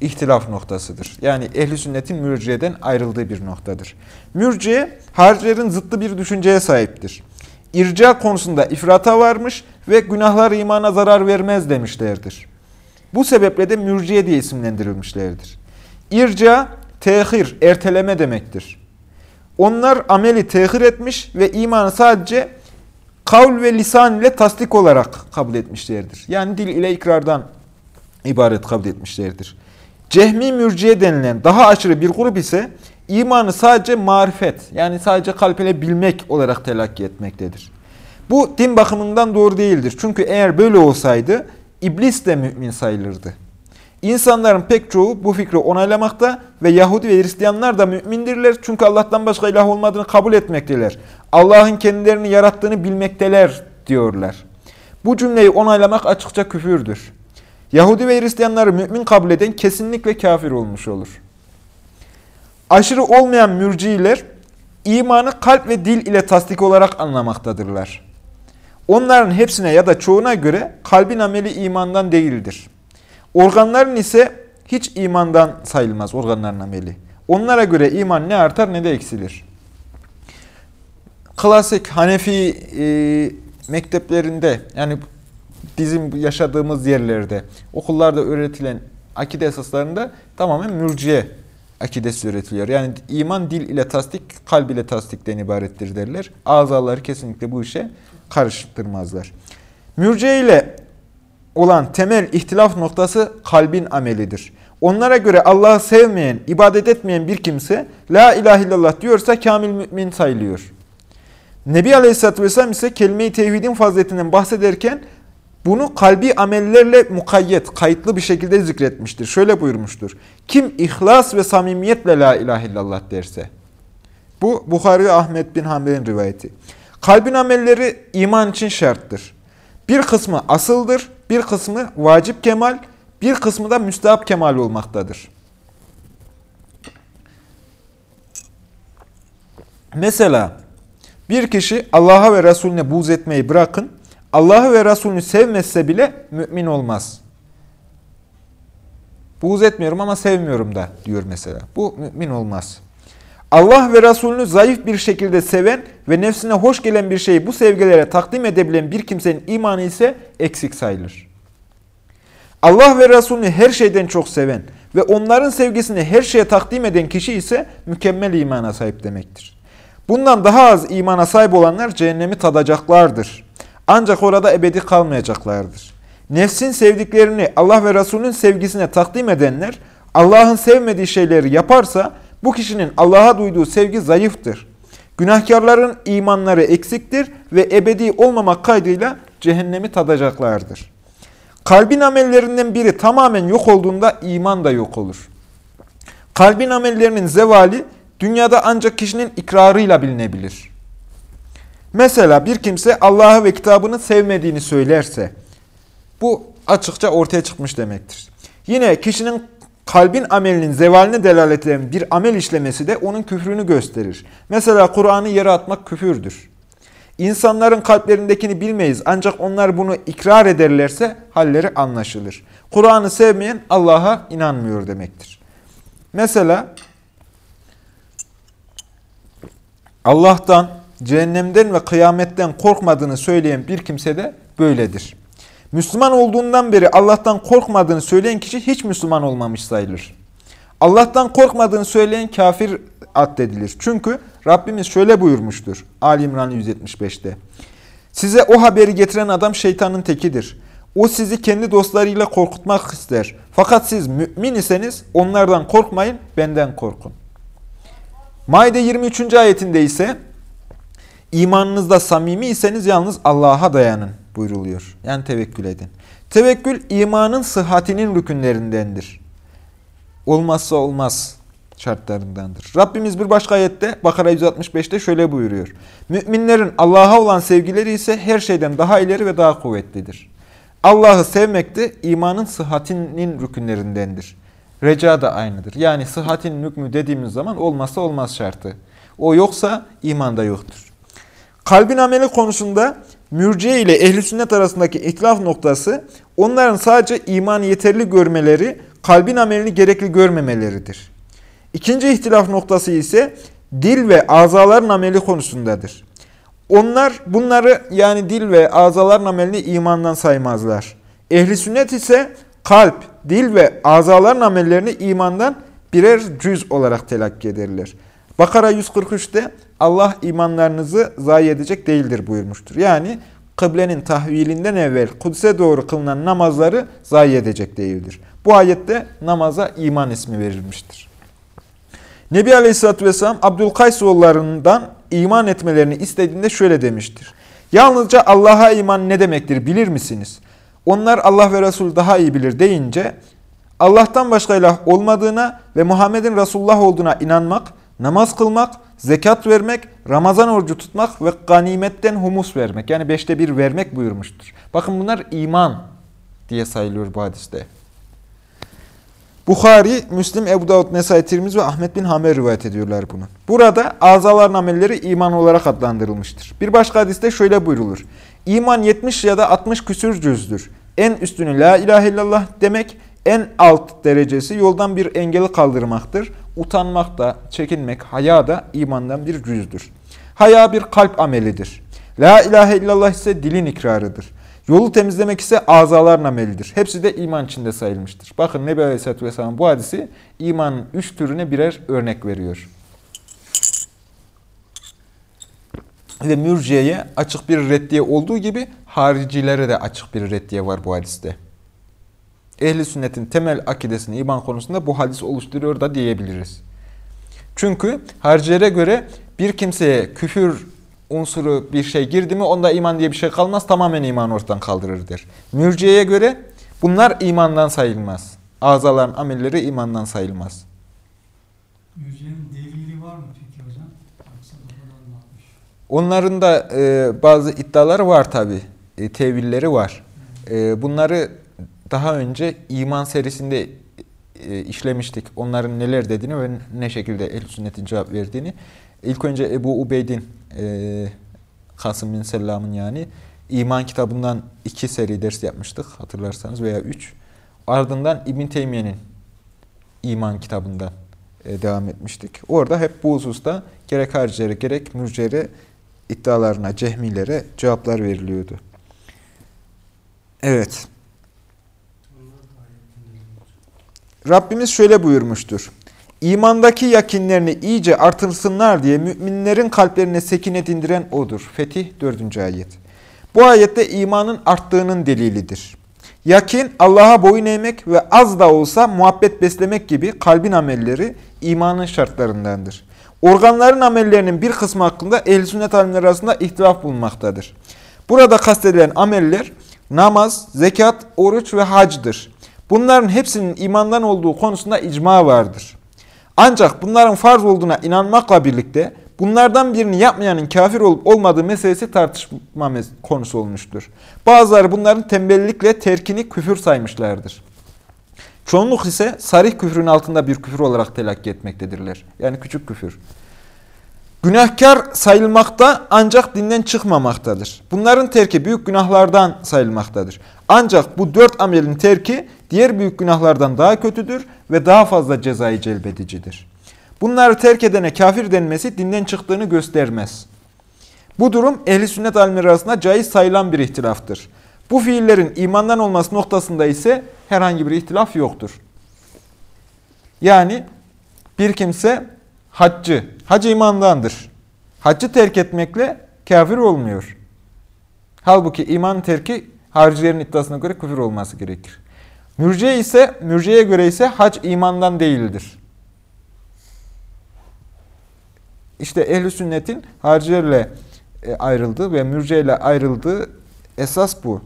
ihtilaf noktasıdır. Yani ehli sünnetin mürciyeden ayrıldığı bir noktadır. Mürciye haricilerin zıttı bir düşünceye sahiptir. İrca konusunda ifrata varmış ve günahlar imana zarar vermez demişlerdir. Bu sebeple de mürciye diye isimlendirilmişlerdir. İrca, tehir, erteleme demektir. Onlar ameli tehir etmiş ve imanı sadece kavl ve lisan ile tasdik olarak kabul etmişlerdir. Yani dil ile ikrardan ibaret kabul etmişlerdir. Cehmi mürciye denilen daha aşırı bir grup ise imanı sadece marifet yani sadece kalp ile bilmek olarak telakki etmektedir. Bu din bakımından doğru değildir. Çünkü eğer böyle olsaydı iblis de mümin sayılırdı. İnsanların pek çoğu bu fikri onaylamakta ve Yahudi ve Hristiyanlar da mümindirler. Çünkü Allah'tan başka ilah olmadığını kabul etmekteler. Allah'ın kendilerini yarattığını bilmekteler diyorlar. Bu cümleyi onaylamak açıkça küfürdür. Yahudi ve Hristiyanları mümin kabul eden kesinlikle kafir olmuş olur. Aşırı olmayan mürciler imanı kalp ve dil ile tasdik olarak anlamaktadırlar. Onların hepsine ya da çoğuna göre kalbin ameli imandan değildir. Organların ise hiç imandan sayılmaz organların ameli. Onlara göre iman ne artar ne de eksilir. Klasik Hanefi e, mekteplerinde yani bizim yaşadığımız yerlerde okullarda öğretilen akide esaslarında tamamen mürciye akidesi öğretiliyor. Yani iman dil ile tasdik, kalb ile tasdikten ibarettir derler. Azaları kesinlikle bu işe karıştırmazlar. Mürciye ile olan temel ihtilaf noktası kalbin amelidir. Onlara göre Allah'ı sevmeyen, ibadet etmeyen bir kimse La ilahe illallah diyorsa kamil mümin sayılıyor. Nebi Aleyhisselatü Vesselam ise kelime-i tevhidin faziletinden bahsederken bunu kalbi amellerle mukayyet, kayıtlı bir şekilde zikretmiştir. Şöyle buyurmuştur. Kim ihlas ve samimiyetle la ilahe illallah derse. Bu Bukhari Ahmet bin Hanbel'in rivayeti. Kalbin amelleri iman için şarttır. Bir kısmı asıldır, bir kısmı vacip kemal, bir kısmı da müstahap kemal olmaktadır. Mesela bir kişi Allah'a ve Resulüne buğz etmeyi bırakın, Allah'ı ve Resulünü sevmezse bile mümin olmaz. Buğz etmiyorum ama sevmiyorum da diyor mesela. Bu mümin olmaz. Allah ve Resulünü zayıf bir şekilde seven ve nefsine hoş gelen bir şeyi bu sevgilere takdim edebilen bir kimsenin imanı ise eksik sayılır. Allah ve Resulünü her şeyden çok seven ve onların sevgisini her şeye takdim eden kişi ise mükemmel imana sahip demektir. Bundan daha az imana sahip olanlar cehennemi tadacaklardır. Ancak orada ebedi kalmayacaklardır. Nefsin sevdiklerini Allah ve Resulünün sevgisine takdim edenler Allah'ın sevmediği şeyleri yaparsa bu kişinin Allah'a duyduğu sevgi zayıftır. Günahkarların imanları eksiktir ve ebedi olmamak kaydıyla cehennemi tadacaklardır. Kalbin amellerinden biri tamamen yok olduğunda iman da yok olur. Kalbin amellerinin zevali dünyada ancak kişinin ikrarıyla bilinebilir. Mesela bir kimse Allah'ı ve kitabını sevmediğini söylerse bu açıkça ortaya çıkmış demektir. Yine kişinin kalbin amelinin zevaline delalet eden bir amel işlemesi de onun küfrünü gösterir. Mesela Kur'an'ı yere atmak küfürdür. İnsanların kalplerindekini bilmeyiz ancak onlar bunu ikrar ederlerse halleri anlaşılır. Kur'an'ı sevmeyen Allah'a inanmıyor demektir. Mesela Allah'tan, cehennemden ve kıyametten korkmadığını söyleyen bir kimse de böyledir. Müslüman olduğundan beri Allah'tan korkmadığını söyleyen kişi hiç Müslüman olmamış sayılır. Allah'tan korkmadığını söyleyen kafir addedilir. Çünkü Rabbimiz şöyle buyurmuştur. Ali İmran 175'te. Size o haberi getiren adam şeytanın tekidir. O sizi kendi dostlarıyla korkutmak ister. Fakat siz mümin iseniz onlardan korkmayın, benden korkun. Maide 23. ayetinde ise imanınızda samimi iseniz yalnız Allah'a dayanın buyruluyor. Yani tevekkül edin. Tevekkül imanın sıhhatinin rükünlerindendir. Olmazsa olmaz şartlarındandır. Rabbimiz bir başka ayette Bakara 165'te şöyle buyuruyor. Müminlerin Allah'a olan sevgileri ise her şeyden daha ileri ve daha kuvvetlidir. Allah'ı sevmek de imanın sıhhatinin rükünlerindendir. Reca da aynıdır. Yani sıhhatin hükmü dediğimiz zaman olmazsa olmaz şartı. O yoksa iman da yoktur. Kalbin ameli konusunda mürciye ile ehli sünnet arasındaki itlaf noktası onların sadece imanı yeterli görmeleri, kalbin amelini gerekli görmemeleridir. İkinci ihtilaf noktası ise dil ve azaların ameli konusundadır. Onlar bunları yani dil ve azaların amelini imandan saymazlar. Ehli sünnet ise kalp, dil ve azaların amellerini imandan birer cüz olarak telakki ederler. Bakara 143'te Allah imanlarınızı zayi edecek değildir buyurmuştur. Yani kıblenin tahvilinden evvel Kudüs'e doğru kılınan namazları zayi edecek değildir. Bu ayette namaza iman ismi verilmiştir. Nebi Aleyhisselatü Vesselam Abdülkaysoğullarından iman etmelerini istediğinde şöyle demiştir. Yalnızca Allah'a iman ne demektir bilir misiniz? Onlar Allah ve Resul daha iyi bilir deyince Allah'tan başka ilah olmadığına ve Muhammed'in Resulullah olduğuna inanmak, namaz kılmak, zekat vermek, Ramazan orucu tutmak ve ganimetten humus vermek yani beşte bir vermek buyurmuştur. Bakın bunlar iman diye sayılıyor bu hadiste. Bukhari, Müslim, Ebu Davud, Nesai, Tirmiz ve Ahmet bin Hamer rivayet ediyorlar bunu. Burada azaların amelleri iman olarak adlandırılmıştır. Bir başka hadiste şöyle buyrulur. İman 70 ya da 60 küsür cüzdür. En üstünü la ilahe illallah demek, en alt derecesi yoldan bir engeli kaldırmaktır. Utanmak da, çekinmek, haya da imandan bir cüzdür. Haya bir kalp amelidir. La ilahe illallah ise dilin ikrarıdır. Yolu temizlemek ise azaların amelidir. Hepsi de iman içinde sayılmıştır. Bakın Nebi Aleyhisselatü Vesselam bu hadisi imanın üç türüne birer örnek veriyor. Ve mürciyeye açık bir reddiye olduğu gibi haricilere de açık bir reddiye var bu hadiste. Ehli sünnetin temel akidesini iman konusunda bu hadis oluşturuyor da diyebiliriz. Çünkü haricilere göre bir kimseye küfür unsuru bir şey girdi mi onda iman diye bir şey kalmaz. Tamamen iman ortadan kaldırır der. Mürciyeye göre bunlar imandan sayılmaz. Azaların amelleri imandan sayılmaz. Mürciyenin delili var mı peki hocam? Onların da e, bazı iddiaları var tabi. E, tevilleri var. E, bunları daha önce iman serisinde e, işlemiştik. Onların neler dediğini ve ne şekilde ehl sünnetin cevap verdiğini. İlk önce Ebu Ubeyd'in e, Kasım bin Sellam'ın yani iman kitabından iki seri ders yapmıştık hatırlarsanız veya üç. Ardından İbn Teymiye'nin iman kitabından e, devam etmiştik. Orada hep bu hususta gerek haricilere gerek mürcere iddialarına, cehmilere cevaplar veriliyordu. Evet. Rabbimiz şöyle buyurmuştur. İmandaki yakinlerini iyice artırsınlar diye müminlerin kalplerine sekinet indiren O'dur. Fetih 4. ayet. Bu ayette imanın arttığının delilidir. Yakin, Allah'a boyun eğmek ve az da olsa muhabbet beslemek gibi kalbin amelleri imanın şartlarındandır. Organların amellerinin bir kısmı hakkında ehl sünnet alimleri arasında ihtilaf bulunmaktadır. Burada kastedilen ameller namaz, zekat, oruç ve hacdır. Bunların hepsinin imandan olduğu konusunda icma vardır. Ancak bunların farz olduğuna inanmakla birlikte bunlardan birini yapmayanın kafir olup olmadığı meselesi tartışma konusu olmuştur. Bazıları bunların tembellikle terkini küfür saymışlardır. Çoğunluk ise sarih küfrün altında bir küfür olarak telakki etmektedirler. Yani küçük küfür. Günahkar sayılmakta ancak dinden çıkmamaktadır. Bunların terki büyük günahlardan sayılmaktadır. Ancak bu dört amelin terki diğer büyük günahlardan daha kötüdür ve daha fazla cezayı celbedicidir. Bunları terk edene kafir denmesi dinden çıktığını göstermez. Bu durum ehli sünnet alimleri arasında caiz sayılan bir ihtilaftır. Bu fiillerin imandan olması noktasında ise herhangi bir ihtilaf yoktur. Yani bir kimse haccı, hac imandandır. Haccı terk etmekle kafir olmuyor. Halbuki iman terki haricilerin iddiasına göre küfür olması gerekir. Mürciye ise, mürciyeye göre ise hac imandan değildir. İşte ehl sünnetin haricilerle e, ayrıldığı ve mürciyeyle ayrıldığı esas bu.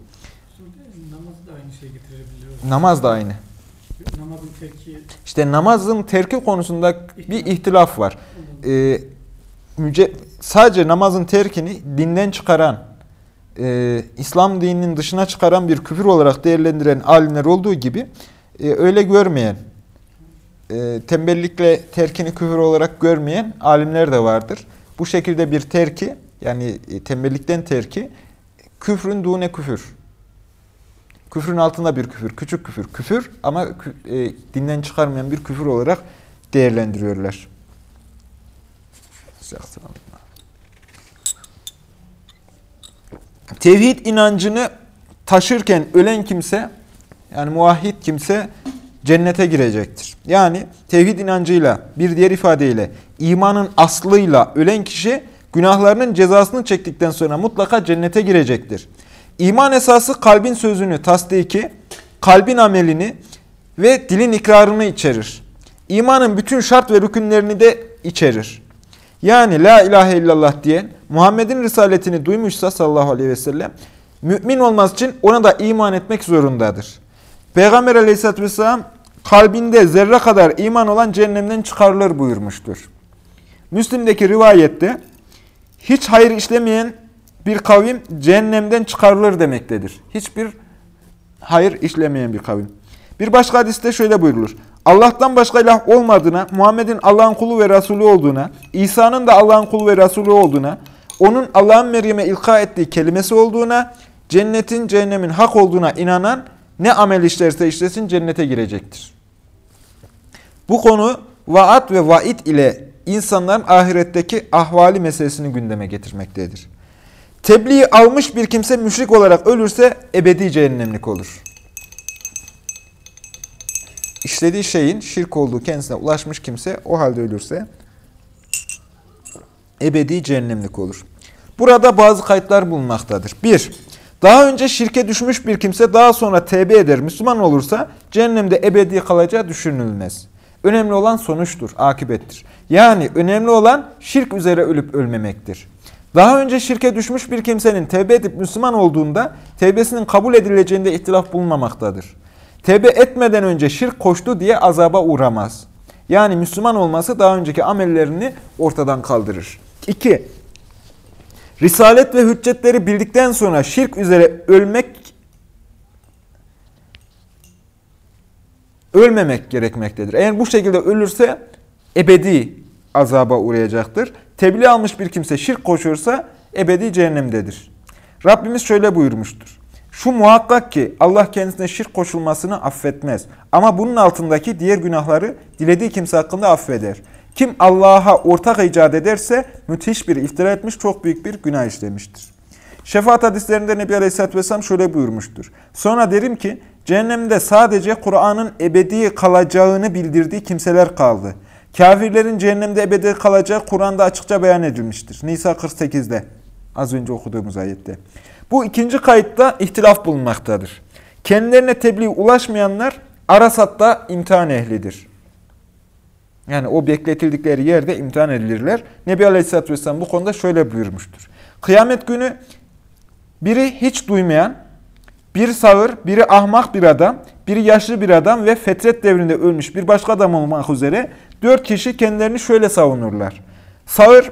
Namazı da aynı şey getirebiliyor. Namaz da aynı. İşte namazın terki konusunda bir ihtilaf var. Ee, müce, sadece namazın terkini dinden çıkaran, e, İslam dininin dışına çıkaran bir küfür olarak değerlendiren alimler olduğu gibi e, öyle görmeyen, e, tembellikle terkini küfür olarak görmeyen alimler de vardır. Bu şekilde bir terki, yani e, tembellikten terki, küfrün dune küfür. Küfrün altında bir küfür, küçük küfür. Küfür ama e, dinden çıkarmayan bir küfür olarak değerlendiriyorlar. Tevhid inancını taşırken ölen kimse, yani muvahhid kimse cennete girecektir. Yani tevhid inancıyla, bir diğer ifadeyle imanın aslıyla ölen kişi günahlarının cezasını çektikten sonra mutlaka cennete girecektir. İman esası kalbin sözünü, tasdiki, kalbin amelini ve dilin ikrarını içerir. İmanın bütün şart ve rükünlerini de içerir. Yani la ilahe illallah diyen Muhammed'in risaletini duymuşsa sallallahu aleyhi ve sellem mümin olması için ona da iman etmek zorundadır. Peygamber aleyhisselatü vesselam kalbinde zerre kadar iman olan cehennemden çıkarılır buyurmuştur. Müslim'deki rivayette hiç hayır işlemeyen bir kavim cehennemden çıkarılır demektedir. Hiçbir hayır işlemeyen bir kavim. Bir başka hadiste şöyle buyurulur. Allah'tan başka ilah olmadığına, Muhammed'in Allah'ın kulu ve Resulü olduğuna, İsa'nın da Allah'ın kulu ve Resulü olduğuna, onun Allah'ın Meryem'e ilka ettiği kelimesi olduğuna, cennetin, cehennemin hak olduğuna inanan ne amel işlerse işlesin cennete girecektir. Bu konu vaat ve vaid ile insanların ahiretteki ahvali meselesini gündeme getirmektedir. Tebliği almış bir kimse müşrik olarak ölürse ebedi cehennemlik olur. İşlediği şeyin şirk olduğu kendisine ulaşmış kimse o halde ölürse ebedi cehennemlik olur. Burada bazı kayıtlar bulunmaktadır. 1. Daha önce şirke düşmüş bir kimse daha sonra tevbe eder, Müslüman olursa cehennemde ebedi kalacağı düşünülmez. Önemli olan sonuçtur, akibettir. Yani önemli olan şirk üzere ölüp ölmemektir. Daha önce şirke düşmüş bir kimsenin tevbe edip Müslüman olduğunda tevbesinin kabul edileceğinde ihtilaf bulunmamaktadır. Tevbe etmeden önce şirk koştu diye azaba uğramaz. Yani Müslüman olması daha önceki amellerini ortadan kaldırır. 2. Risalet ve hüccetleri bildikten sonra şirk üzere ölmek ölmemek gerekmektedir. Eğer bu şekilde ölürse ebedi azaba uğrayacaktır. Tebliğ almış bir kimse şirk koşuyorsa ebedi cehennemdedir. Rabbimiz şöyle buyurmuştur. Şu muhakkak ki Allah kendisine şirk koşulmasını affetmez. Ama bunun altındaki diğer günahları dilediği kimse hakkında affeder. Kim Allah'a ortak icat ederse müthiş bir iftira etmiş, çok büyük bir günah işlemiştir. Şefaat hadislerinde Nebi Aleyhisselatü Vesselam şöyle buyurmuştur. Sonra derim ki cehennemde sadece Kur'an'ın ebedi kalacağını bildirdiği kimseler kaldı. Kafirlerin cehennemde ebedi kalacağı Kur'an'da açıkça beyan edilmiştir. Nisa 48'de az önce okuduğumuz ayette. Bu ikinci kayıtta ihtilaf bulunmaktadır. Kendilerine tebliğ ulaşmayanlar Arasat'ta imtihan ehlidir. Yani o bekletildikleri yerde imtihan edilirler. Nebi Aleyhisselatü Vesselam bu konuda şöyle buyurmuştur. Kıyamet günü biri hiç duymayan, bir sağır, biri ahmak bir adam, biri yaşlı bir adam ve fetret devrinde ölmüş bir başka adam olmak üzere dört kişi kendilerini şöyle savunurlar. Sağır,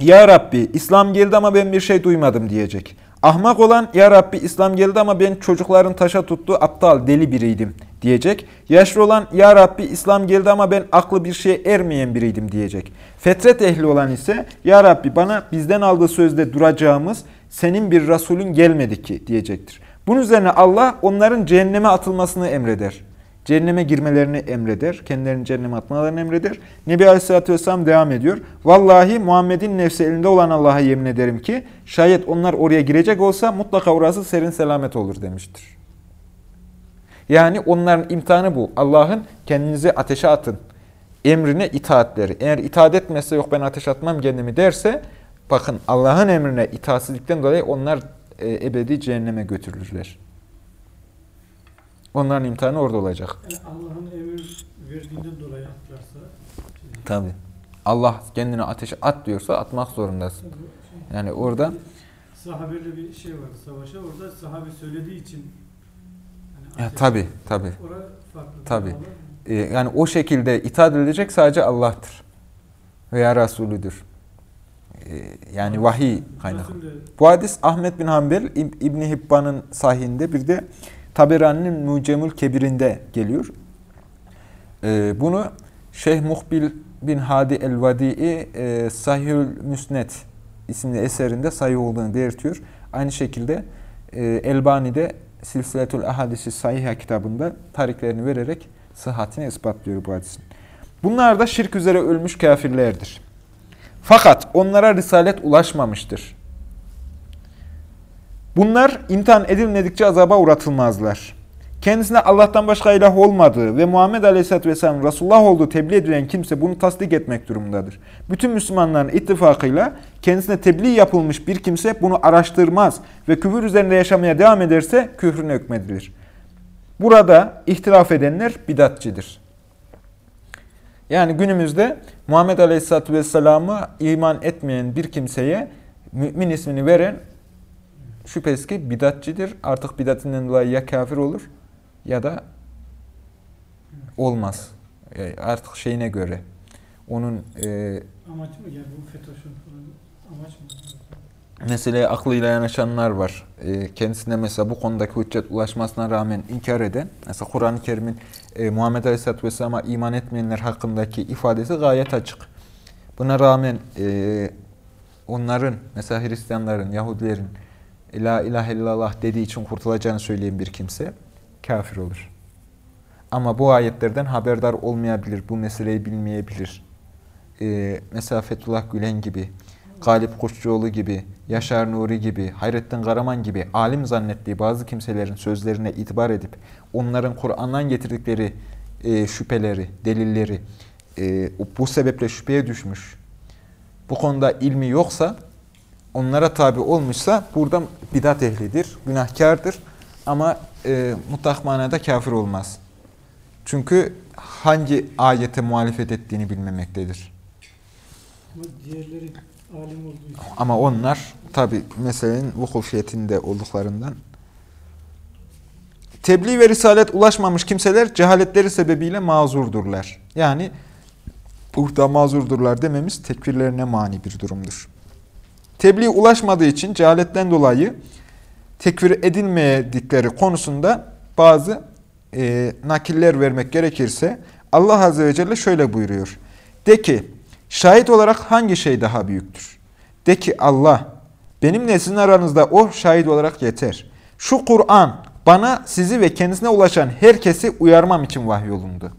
Ya Rabbi İslam geldi ama ben bir şey duymadım diyecek. Ahmak olan ya Rabbi İslam geldi ama ben çocukların taşa tuttuğu aptal deli biriydim diyecek. Yaşlı olan ya Rabbi İslam geldi ama ben aklı bir şeye ermeyen biriydim diyecek. Fetret ehli olan ise ya Rabbi bana bizden aldığı sözde duracağımız senin bir Resulün gelmedi ki diyecektir. Bunun üzerine Allah onların cehenneme atılmasını emreder. Cehenneme girmelerini emreder. Kendilerini cehenneme atmalarını emreder. Nebi Aleyhisselatü Vesselam devam ediyor. Vallahi Muhammed'in nefsi elinde olan Allah'a yemin ederim ki şayet onlar oraya girecek olsa mutlaka orası serin selamet olur demiştir. Yani onların imtihanı bu. Allah'ın kendinizi ateşe atın. Emrine itaatleri. Eğer itaat etmezse yok ben ateş atmam kendimi derse bakın Allah'ın emrine itaatsizlikten dolayı onlar e, ebedi cehenneme götürülürler. Onların imtihanı orada olacak. Yani Allah'ın emir verdiğinden dolayı atlarsa Tabi. Allah kendini ateşe at diyorsa atmak zorundasın. Yani orada sahabeyle bir şey var savaşa orada sahabe söylediği için yani ateş- tabi tabi. Ee, yani o şekilde itaat edilecek sadece Allah'tır. Veya Resulüdür. Ee, yani vahiy de Bu hadis Ahmet bin Hanbel İb- İbni Hibban'ın sahihinde bir de Taberani'nin Mucemül Kebir'inde geliyor. Ee, bunu Şeyh Muhbil bin Hadi el-Vadi'i e, Sahihül Müsnet isimli eserinde sahih olduğunu belirtiyor. Aynı şekilde e, Elbani'de Silsiletül Ahadisi Sahiha kitabında tariklerini vererek sıhhatini ispatlıyor bu hadisin. Bunlar da şirk üzere ölmüş kafirlerdir. Fakat onlara risalet ulaşmamıştır. Bunlar imtihan edilmedikçe azaba uğratılmazlar. Kendisine Allah'tan başka ilah olmadığı ve Muhammed Aleyhisselatü Vesselam Resulullah olduğu tebliğ edilen kimse bunu tasdik etmek durumundadır. Bütün Müslümanların ittifakıyla kendisine tebliğ yapılmış bir kimse bunu araştırmaz ve küfür üzerinde yaşamaya devam ederse küfrüne hükmedilir. Burada ihtilaf edenler bidatçidir. Yani günümüzde Muhammed Aleyhisselatü Vesselam'a iman etmeyen bir kimseye mümin ismini veren şüphesiz ki bidatçidir. Artık bidatinden dolayı ya kafir olur ya da olmaz. E, Artık şeyine göre. Onun e, amaç mı yani bu falan amaç mı? meseleye aklıyla yanaşanlar var. E, kendisine mesela bu konudaki hüccet ulaşmasına rağmen inkar eden, mesela Kur'an-ı Kerim'in e, Muhammed Aleyhisselatü Vesselam'a iman etmeyenler hakkındaki ifadesi gayet açık. Buna rağmen e, onların, mesela Hristiyanların, Yahudilerin La ilahe illallah dediği için kurtulacağını söyleyen bir kimse kafir olur. Ama bu ayetlerden haberdar olmayabilir, bu meseleyi bilmeyebilir. E, mesela Fethullah Gülen gibi, Galip Kuşçuoğlu gibi, Yaşar Nuri gibi, Hayrettin Karaman gibi alim zannettiği bazı kimselerin sözlerine itibar edip onların Kur'an'dan getirdikleri e, şüpheleri, delilleri e, bu sebeple şüpheye düşmüş. Bu konuda ilmi yoksa, onlara tabi olmuşsa burada bidat ehlidir, günahkardır ama e, mutlak manada kafir olmaz. Çünkü hangi ayete muhalefet ettiğini bilmemektedir. Ama diğerleri alim olduğu için. Ama onlar tabi meselenin vukufiyetinde olduklarından. Tebliğ ve risalet ulaşmamış kimseler cehaletleri sebebiyle mazurdurlar. Yani burada mazurdurlar dememiz tekfirlerine mani bir durumdur. Tebliğ ulaşmadığı için cehaletten dolayı tekfir edilmeyedikleri konusunda bazı e, nakiller vermek gerekirse Allah Azze ve Celle şöyle buyuruyor. De ki şahit olarak hangi şey daha büyüktür? De ki Allah benimle sizin aranızda o şahit olarak yeter. Şu Kur'an bana sizi ve kendisine ulaşan herkesi uyarmam için vahyolundu.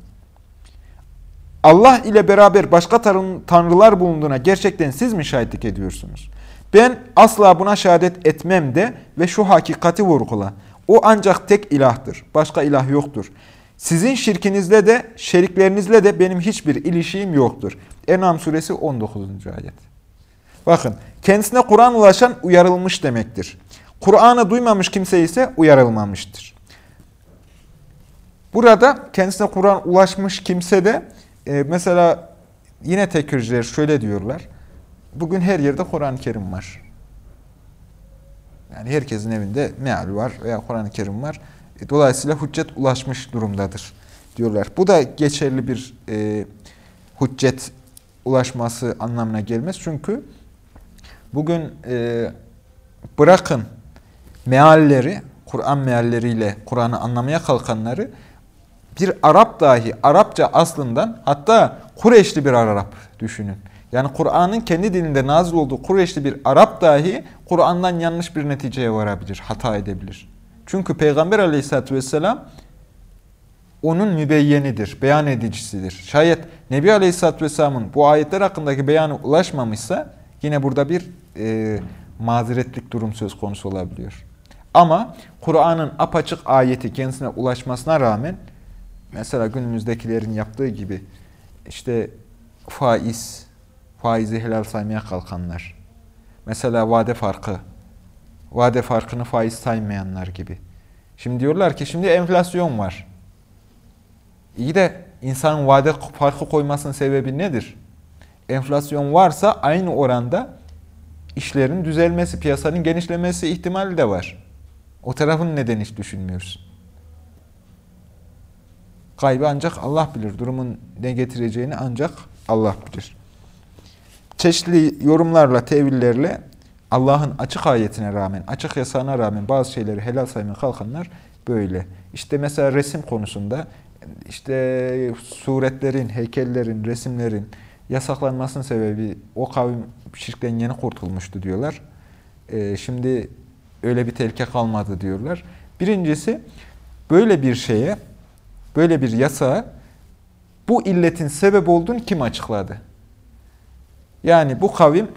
Allah ile beraber başka tanrılar bulunduğuna gerçekten siz mi şahitlik ediyorsunuz? Ben asla buna şehadet etmem de ve şu hakikati vurgula. O ancak tek ilahtır. Başka ilah yoktur. Sizin şirkinizle de şeriklerinizle de benim hiçbir ilişiğim yoktur. Enam suresi 19. ayet. Bakın kendisine Kur'an ulaşan uyarılmış demektir. Kur'an'ı duymamış kimse ise uyarılmamıştır. Burada kendisine Kur'an ulaşmış kimse de e, mesela yine tekirciler şöyle diyorlar. Bugün her yerde Kur'an-ı Kerim var. Yani herkesin evinde meal var veya Kur'an-ı Kerim var. E, dolayısıyla hüccet ulaşmış durumdadır diyorlar. Bu da geçerli bir e, hüccet ulaşması anlamına gelmez. Çünkü bugün e, bırakın mealleri, Kur'an mealleriyle Kur'an'ı anlamaya kalkanları bir Arap dahi, Arapça aslından hatta Kureyşli bir Arap düşünün. Yani Kur'an'ın kendi dilinde nazil olduğu Kureyşli bir Arap dahi Kur'an'dan yanlış bir neticeye varabilir, hata edebilir. Çünkü Peygamber aleyhissalatü vesselam onun mübeyyenidir, beyan edicisidir. Şayet Nebi aleyhissalatü vesselamın bu ayetler hakkındaki beyanı ulaşmamışsa yine burada bir e, mazeretlik durum söz konusu olabiliyor. Ama Kur'an'ın apaçık ayeti kendisine ulaşmasına rağmen mesela günümüzdekilerin yaptığı gibi işte faiz, faizi helal saymaya kalkanlar. Mesela vade farkı, vade farkını faiz saymayanlar gibi. Şimdi diyorlar ki şimdi enflasyon var. İyi de insanın vade farkı koymasının sebebi nedir? Enflasyon varsa aynı oranda işlerin düzelmesi, piyasanın genişlemesi ihtimali de var. O tarafın neden hiç düşünmüyorsun? Kaybı ancak Allah bilir. Durumun ne getireceğini ancak Allah bilir. Çeşitli yorumlarla, tevillerle Allah'ın açık ayetine rağmen, açık yasağına rağmen bazı şeyleri helal saymaya kalkanlar böyle. İşte mesela resim konusunda işte suretlerin, heykellerin, resimlerin yasaklanmasının sebebi o kavim şirkten yeni kurtulmuştu diyorlar. Ee, şimdi öyle bir tehlike kalmadı diyorlar. Birincisi böyle bir şeye, böyle bir yasağa bu illetin sebep olduğunu kim açıkladı? Yani bu kavim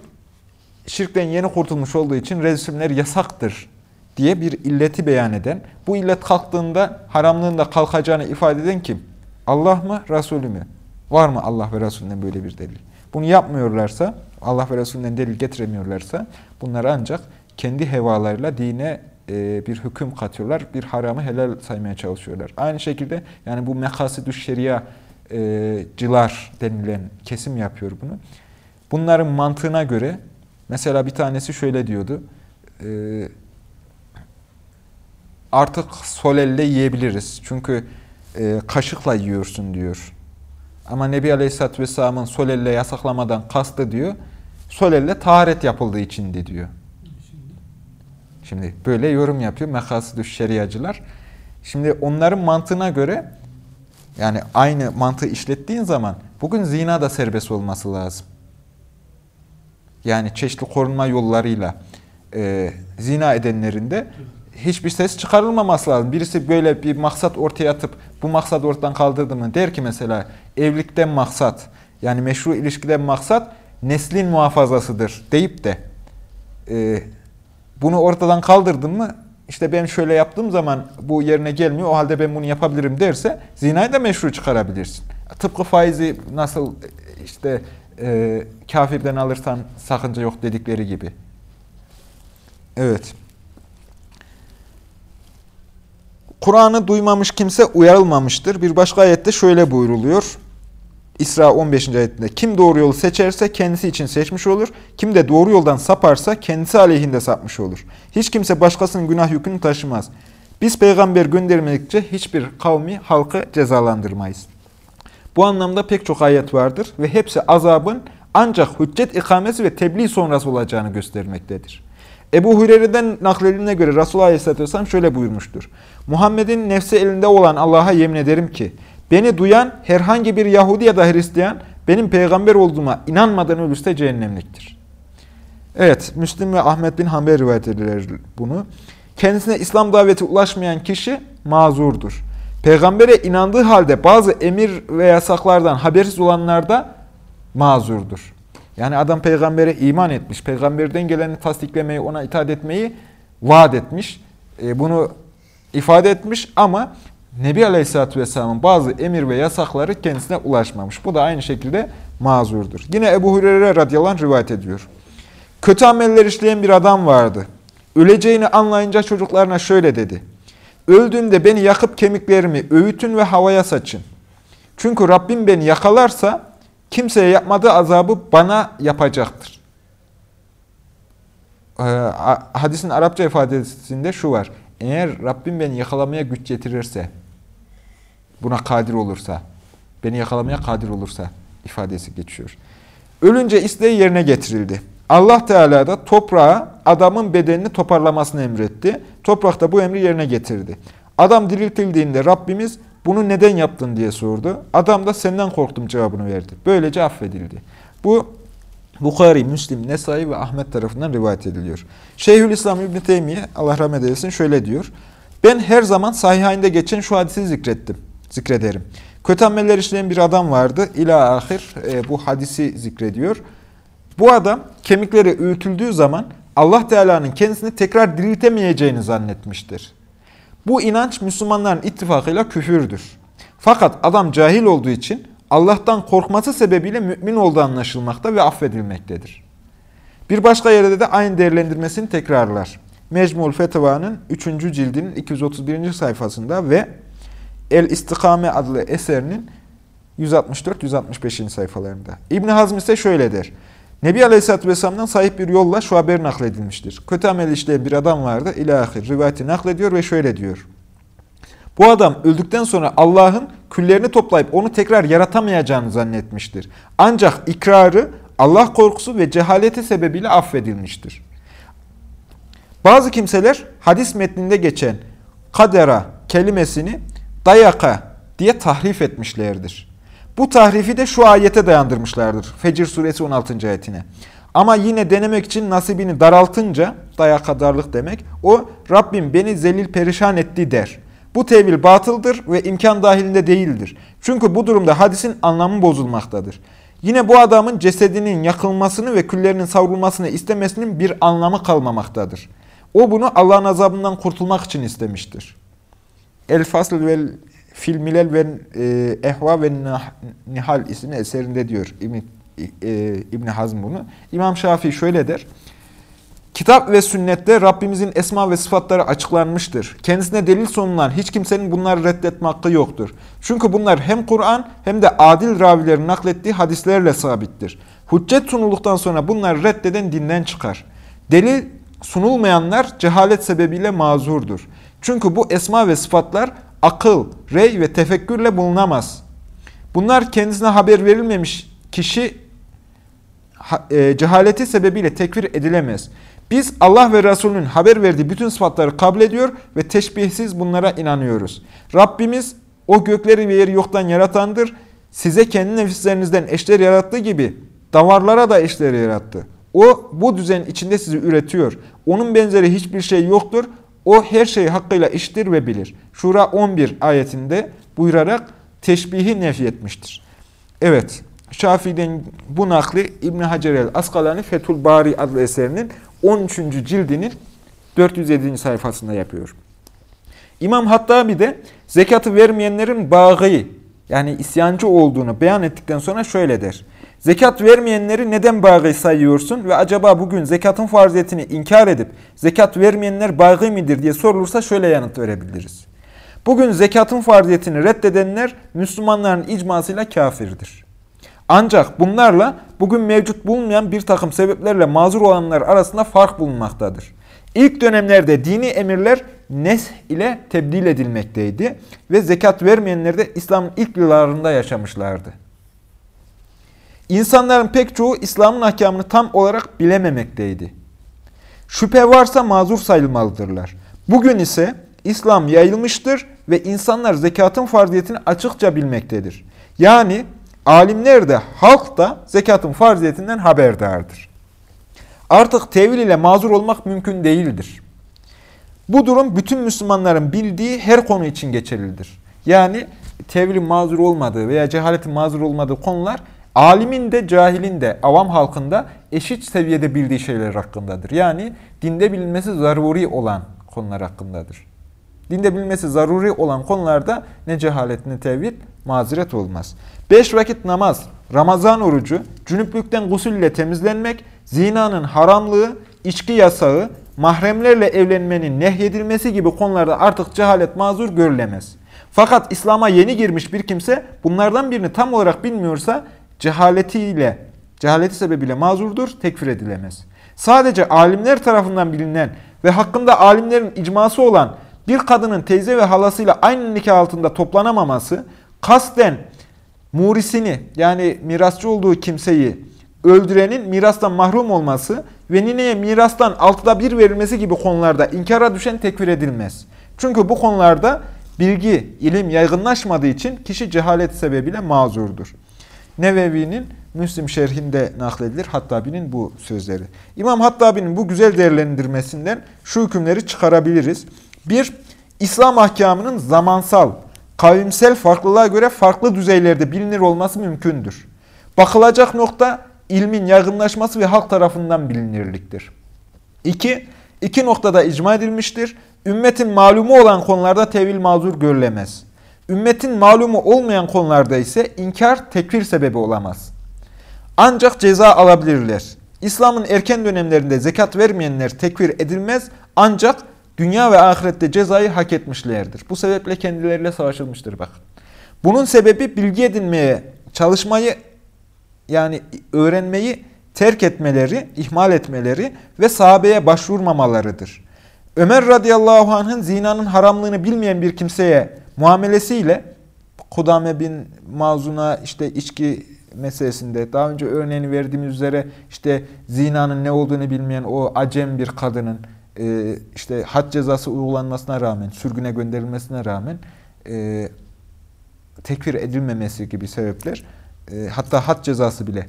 şirkten yeni kurtulmuş olduğu için resimler yasaktır diye bir illeti beyan eden, bu illet kalktığında haramlığında kalkacağını ifade eden kim? Allah mı, Resulü mü? Var mı Allah ve Resulünden böyle bir delil? Bunu yapmıyorlarsa, Allah ve Resulünden delil getiremiyorlarsa, bunlar ancak kendi hevalarıyla dine e, bir hüküm katıyorlar, bir haramı helal saymaya çalışıyorlar. Aynı şekilde yani bu mekasidü şeria e, denilen kesim yapıyor bunu. Bunların mantığına göre, mesela bir tanesi şöyle diyordu, e, artık sol elle yiyebiliriz. Çünkü e, kaşıkla yiyorsun diyor. Ama Nebi Aleyhisselatü Vesselam'ın sol elle yasaklamadan kastı diyor, sol elle taharet yapıldığı içindi diyor. Şimdi böyle yorum yapıyor mekasidü şeriacılar. Şimdi onların mantığına göre yani aynı mantığı işlettiğin zaman bugün zina da serbest olması lazım. Yani çeşitli korunma yollarıyla e, zina edenlerin de hiçbir ses çıkarılmaması lazım. Birisi böyle bir maksat ortaya atıp bu maksat ortadan kaldırdı mı der ki mesela evlilikten maksat yani meşru ilişkiden maksat neslin muhafazasıdır deyip de e, bunu ortadan kaldırdın mı işte ben şöyle yaptığım zaman bu yerine gelmiyor o halde ben bunu yapabilirim derse zinayı da meşru çıkarabilirsin. Tıpkı faizi nasıl işte e, kafirden alırsan sakınca yok dedikleri gibi. Evet. Kur'an'ı duymamış kimse uyarılmamıştır. Bir başka ayette şöyle buyruluyor. İsra 15. ayetinde kim doğru yolu seçerse kendisi için seçmiş olur. Kim de doğru yoldan saparsa kendisi aleyhinde sapmış olur. Hiç kimse başkasının günah yükünü taşımaz. Biz peygamber göndermedikçe hiçbir kavmi halkı cezalandırmayız. Bu anlamda pek çok ayet vardır ve hepsi azabın ancak hüccet ikamesi ve tebliğ sonrası olacağını göstermektedir. Ebu Hureyre'den nakledildiğine göre Resulullah Aleyhisselatü Vesselam şöyle buyurmuştur. Muhammed'in nefsi elinde olan Allah'a yemin ederim ki, beni duyan herhangi bir Yahudi ya da Hristiyan benim peygamber olduğuma inanmadan ölürse cehennemliktir. Evet, Müslim ve Ahmet bin Hanbel rivayet ederler bunu. Kendisine İslam daveti ulaşmayan kişi mazurdur. Peygambere inandığı halde bazı emir ve yasaklardan habersiz olanlar da mazurdur. Yani adam peygambere iman etmiş, peygamberden geleni tasdiklemeyi, ona itaat etmeyi vaat etmiş. E, bunu ifade etmiş ama Nebi Aleyhisselatü Vesselam'ın bazı emir ve yasakları kendisine ulaşmamış. Bu da aynı şekilde mazurdur. Yine Ebu Hureyre radıyallahu anh rivayet ediyor. Kötü ameller işleyen bir adam vardı. Öleceğini anlayınca çocuklarına şöyle dedi. Öldüğümde beni yakıp kemiklerimi öğütün ve havaya saçın. Çünkü Rabbim beni yakalarsa kimseye yapmadığı azabı bana yapacaktır. Ee, hadisin Arapça ifadesinde şu var. Eğer Rabbim beni yakalamaya güç getirirse, buna kadir olursa, beni yakalamaya kadir olursa ifadesi geçiyor. Ölünce isteği yerine getirildi. Allah Teala da toprağa adamın bedenini toparlamasını emretti. Toprak da bu emri yerine getirdi. Adam diriltildiğinde Rabbimiz bunu neden yaptın diye sordu. Adam da senden korktum cevabını verdi. Böylece affedildi. Bu Bukhari, Müslim, Nesai ve Ahmet tarafından rivayet ediliyor. Şeyhülislam İbn Teymiye Allah rahmet eylesin şöyle diyor. Ben her zaman sahihinde geçen şu hadisi zikrettim. Zikrederim. Kötü ameller işleyen bir adam vardı. İla ahir e, bu hadisi zikrediyor. Bu adam kemikleri öğütüldüğü zaman Allah Teala'nın kendisini tekrar diriltemeyeceğini zannetmiştir. Bu inanç Müslümanların ittifakıyla küfürdür. Fakat adam cahil olduğu için Allah'tan korkması sebebiyle mümin olduğu anlaşılmakta ve affedilmektedir. Bir başka yerde de aynı değerlendirmesini tekrarlar. Mecmul Fetva'nın 3. cildinin 231. sayfasında ve El İstikame adlı eserinin 164-165. sayfalarında. İbni Hazm ise şöyle der. Nebi Aleyhisselatü Vesselam'dan sahip bir yolla şu haber nakledilmiştir. Kötü amel işleyen bir adam vardı. İlahir rivayeti naklediyor ve şöyle diyor. Bu adam öldükten sonra Allah'ın küllerini toplayıp onu tekrar yaratamayacağını zannetmiştir. Ancak ikrarı Allah korkusu ve cehaleti sebebiyle affedilmiştir. Bazı kimseler hadis metninde geçen kadera kelimesini dayaka diye tahrif etmişlerdir. Bu tahrifi de şu ayete dayandırmışlardır. Fecir suresi 16. ayetine. Ama yine denemek için nasibini daraltınca, dayaka darlık demek, o Rabbim beni zelil perişan etti der. Bu tevil batıldır ve imkan dahilinde değildir. Çünkü bu durumda hadisin anlamı bozulmaktadır. Yine bu adamın cesedinin yakılmasını ve küllerinin savrulmasını istemesinin bir anlamı kalmamaktadır. O bunu Allah'ın azabından kurtulmak için istemiştir. El Fasl ve Fil Milel ve e, Ehva ve Nihal isimli eserinde diyor İbn, e, İbn Hazm bunu. İmam Şafii şöyle der. Kitap ve sünnette Rabbimizin esma ve sıfatları açıklanmıştır. Kendisine delil sunulan hiç kimsenin bunları reddetme hakkı yoktur. Çünkü bunlar hem Kur'an hem de adil ravilerin naklettiği hadislerle sabittir. Hüccet sunulduktan sonra bunları reddeden dinden çıkar. Delil sunulmayanlar cehalet sebebiyle mazurdur. Çünkü bu esma ve sıfatlar akıl, rey ve tefekkürle bulunamaz. Bunlar kendisine haber verilmemiş kişi e, cehaleti sebebiyle tekfir edilemez. Biz Allah ve Resulünün haber verdiği bütün sıfatları kabul ediyor ve teşbihsiz bunlara inanıyoruz. Rabbimiz o gökleri ve yeri yoktan yaratandır. Size kendi nefislerinizden eşler yarattığı gibi davarlara da eşler yarattı. O bu düzen içinde sizi üretiyor. Onun benzeri hiçbir şey yoktur. O her şeyi hakkıyla iştir ve bilir. Şura 11 ayetinde buyurarak teşbihi nefi etmiştir. Evet, Şafii'den bu nakli İbn Hacer el Askalani Fethul Bari adlı eserinin 13. cildinin 407. sayfasında yapıyor. İmam Hattabi de zekatı vermeyenlerin bağı yani isyancı olduğunu beyan ettikten sonra şöyle der. Zekat vermeyenleri neden bağı sayıyorsun ve acaba bugün zekatın farziyetini inkar edip zekat vermeyenler bağı midir diye sorulursa şöyle yanıt verebiliriz. Bugün zekatın farziyetini reddedenler Müslümanların icmasıyla kafirdir. Ancak bunlarla bugün mevcut bulunmayan bir takım sebeplerle mazur olanlar arasında fark bulunmaktadır. İlk dönemlerde dini emirler nes ile tebdil edilmekteydi ve zekat vermeyenler de İslam'ın ilk yıllarında yaşamışlardı. İnsanların pek çoğu İslam'ın ahkamını tam olarak bilememekteydi. Şüphe varsa mazur sayılmalıdırlar. Bugün ise İslam yayılmıştır ve insanlar zekatın farziyetini açıkça bilmektedir. Yani alimler de halk da zekatın farziyetinden haberdardır. Artık tevil ile mazur olmak mümkün değildir. Bu durum bütün Müslümanların bildiği her konu için geçerlidir. Yani tevilin mazur olmadığı veya cehaletin mazur olmadığı konular alimin de cahilin de avam halkında eşit seviyede bildiği şeyler hakkındadır. Yani dinde bilinmesi zaruri olan konular hakkındadır. Dinde bilinmesi zaruri olan konularda ne cehalet ne tevhid mazeret olmaz. Beş vakit namaz, Ramazan orucu, cünüplükten gusül ile temizlenmek, zinanın haramlığı, içki yasağı, mahremlerle evlenmenin nehyedilmesi gibi konularda artık cehalet mazur görülemez. Fakat İslam'a yeni girmiş bir kimse bunlardan birini tam olarak bilmiyorsa cehaletiyle, cehaleti sebebiyle mazurdur, tekfir edilemez. Sadece alimler tarafından bilinen ve hakkında alimlerin icması olan bir kadının teyze ve halasıyla aynı nikah altında toplanamaması, kasten murisini yani mirasçı olduğu kimseyi öldürenin mirastan mahrum olması ve nineye mirastan altıda bir verilmesi gibi konularda inkara düşen tekfir edilmez. Çünkü bu konularda bilgi, ilim yaygınlaşmadığı için kişi cehalet sebebiyle mazurdur. Nevevi'nin Müslim şerhinde nakledilir Hattabi'nin bu sözleri. İmam Hattabi'nin bu güzel değerlendirmesinden şu hükümleri çıkarabiliriz. Bir, İslam ahkamının zamansal, kavimsel farklılığa göre farklı düzeylerde bilinir olması mümkündür. Bakılacak nokta ilmin yaygınlaşması ve halk tarafından bilinirliktir. İki, iki noktada icma edilmiştir. Ümmetin malumu olan konularda tevil mazur görülemez. Ümmetin malumu olmayan konularda ise inkar tekfir sebebi olamaz. Ancak ceza alabilirler. İslam'ın erken dönemlerinde zekat vermeyenler tekfir edilmez ancak dünya ve ahirette cezayı hak etmişlerdir. Bu sebeple kendileriyle savaşılmıştır bakın. Bunun sebebi bilgi edinmeye, çalışmayı yani öğrenmeyi terk etmeleri, ihmal etmeleri ve sahabeye başvurmamalarıdır. Ömer radıyallahu anh'ın zinanın haramlığını bilmeyen bir kimseye muamelesiyle Kudame bin Mazun'a işte içki meselesinde daha önce örneğini verdiğimiz üzere işte zinanın ne olduğunu bilmeyen o acem bir kadının e, işte had cezası uygulanmasına rağmen, sürgüne gönderilmesine rağmen e, tekfir edilmemesi gibi sebepler e, hatta had cezası bile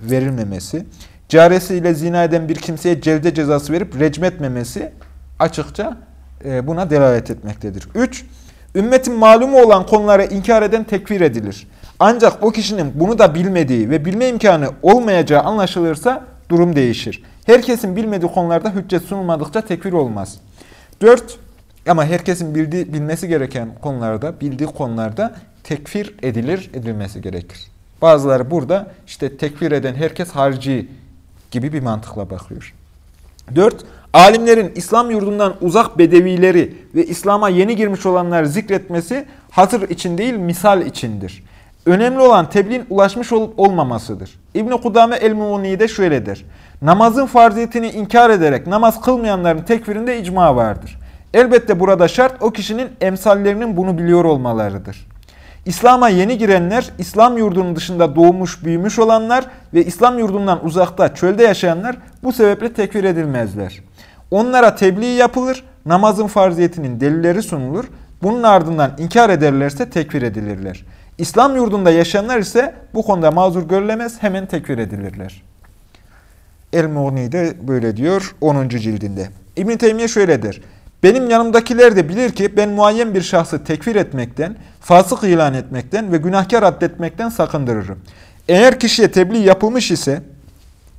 verilmemesi, caresiyle zina eden bir kimseye cevde cezası verip recmetmemesi açıkça buna delalet etmektedir. 3. Ümmetin malumu olan konulara inkar eden tekfir edilir. Ancak o kişinin bunu da bilmediği ve bilme imkanı olmayacağı anlaşılırsa durum değişir. Herkesin bilmediği konularda hüccet sunulmadıkça tekfir olmaz. 4. Ama herkesin bildiği, bilmesi gereken konularda, bildiği konularda tekfir edilir, edilmesi gerekir. Bazıları burada işte tekfir eden herkes harici gibi bir mantıkla bakıyor. 4. Alimlerin İslam yurdundan uzak bedevileri ve İslam'a yeni girmiş olanları zikretmesi hatır için değil misal içindir. Önemli olan tebliğin ulaşmış olup olmamasıdır. İbn-i Kudame el-Muğni'de şöyledir. Namazın farziyetini inkar ederek namaz kılmayanların tekfirinde icma vardır. Elbette burada şart o kişinin emsallerinin bunu biliyor olmalarıdır. İslam'a yeni girenler, İslam yurdunun dışında doğmuş, büyümüş olanlar ve İslam yurdundan uzakta, çölde yaşayanlar bu sebeple tekfir edilmezler. Onlara tebliğ yapılır, namazın farziyetinin delilleri sunulur. Bunun ardından inkar ederlerse tekfir edilirler. İslam yurdunda yaşayanlar ise bu konuda mazur görülemez, hemen tekfir edilirler. El-Mughni de böyle diyor 10. cildinde. İbn-i Teymiye şöyledir. Benim yanımdakiler de bilir ki ben muayyen bir şahsı tekfir etmekten, fasık ilan etmekten ve günahkar addetmekten sakındırırım. Eğer kişiye tebliğ yapılmış ise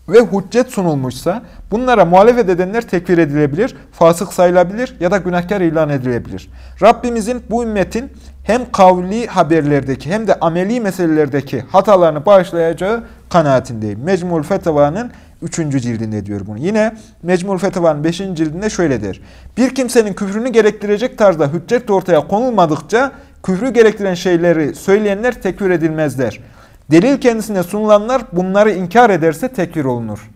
ve hüccet sunulmuşsa bunlara muhalefet edenler tekfir edilebilir, fasık sayılabilir ya da günahkar ilan edilebilir. Rabbimizin bu ümmetin hem kavli haberlerdeki hem de ameli meselelerdeki hatalarını bağışlayacağı kanaatindeyim. Mecmul Fetava'nın 3. cildinde diyor bunu. Yine Mecmul Fetava'nın 5. cildinde şöyle der. Bir kimsenin küfrünü gerektirecek tarzda hüccet ortaya konulmadıkça küfrü gerektiren şeyleri söyleyenler tekfir edilmezler. Delil kendisine sunulanlar bunları inkar ederse tekfir olunur.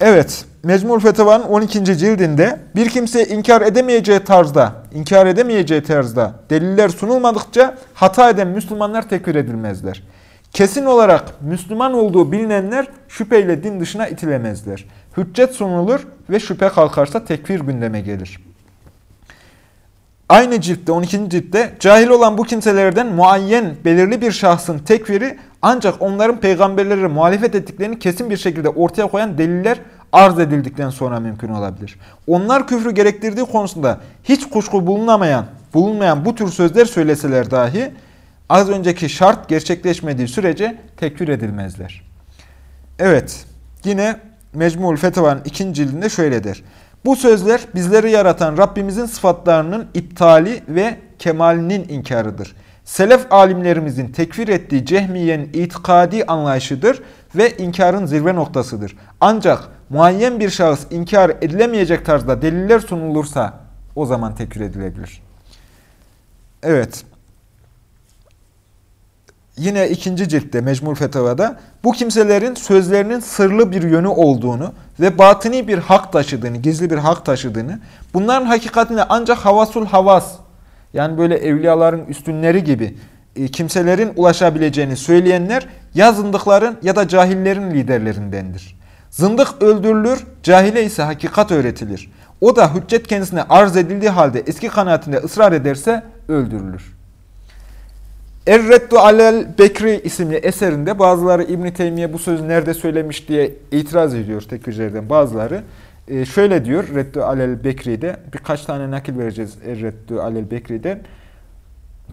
Evet, Mecmul Fetava'nın 12. cildinde bir kimseye inkar edemeyeceği tarzda, inkar edemeyeceği tarzda deliller sunulmadıkça hata eden Müslümanlar tekfir edilmezler. Kesin olarak Müslüman olduğu bilinenler şüpheyle din dışına itilemezler. Hüccet sunulur ve şüphe kalkarsa tekfir gündeme gelir. Aynı ciltte 12. ciltte cahil olan bu kimselerden muayyen belirli bir şahsın tekfiri ancak onların peygamberlere muhalefet ettiklerini kesin bir şekilde ortaya koyan deliller arz edildikten sonra mümkün olabilir. Onlar küfrü gerektirdiği konusunda hiç kuşku bulunamayan, bulunmayan bu tür sözler söyleseler dahi az önceki şart gerçekleşmediği sürece tekfir edilmezler. Evet, yine Mecmul Fetava'nın ikinci cildinde şöyle der. Bu sözler bizleri yaratan Rabbimizin sıfatlarının iptali ve kemalinin inkarıdır. Selef alimlerimizin tekfir ettiği cehmiyenin itikadi anlayışıdır ve inkarın zirve noktasıdır. Ancak muayyen bir şahıs inkar edilemeyecek tarzda deliller sunulursa o zaman tekfir edilebilir. Evet. Yine ikinci ciltte Mecmul Fetava'da bu kimselerin sözlerinin sırlı bir yönü olduğunu ve batini bir hak taşıdığını, gizli bir hak taşıdığını, bunların hakikatine ancak havasul havas, yani böyle evliyaların üstünleri gibi e, kimselerin ulaşabileceğini söyleyenler ya zındıkların ya da cahillerin liderlerindendir. Zındık öldürülür, cahile ise hakikat öğretilir. O da hüccet kendisine arz edildiği halde eski kanaatinde ısrar ederse öldürülür. Erreddu alel Bekri isimli eserinde bazıları İbn Teymiye bu sözü nerede söylemiş diye itiraz ediyor tekfircilerden bazıları. Ee, şöyle diyor Reddu alel Bekri'de birkaç tane nakil vereceğiz Erreddu alel Bekri'den.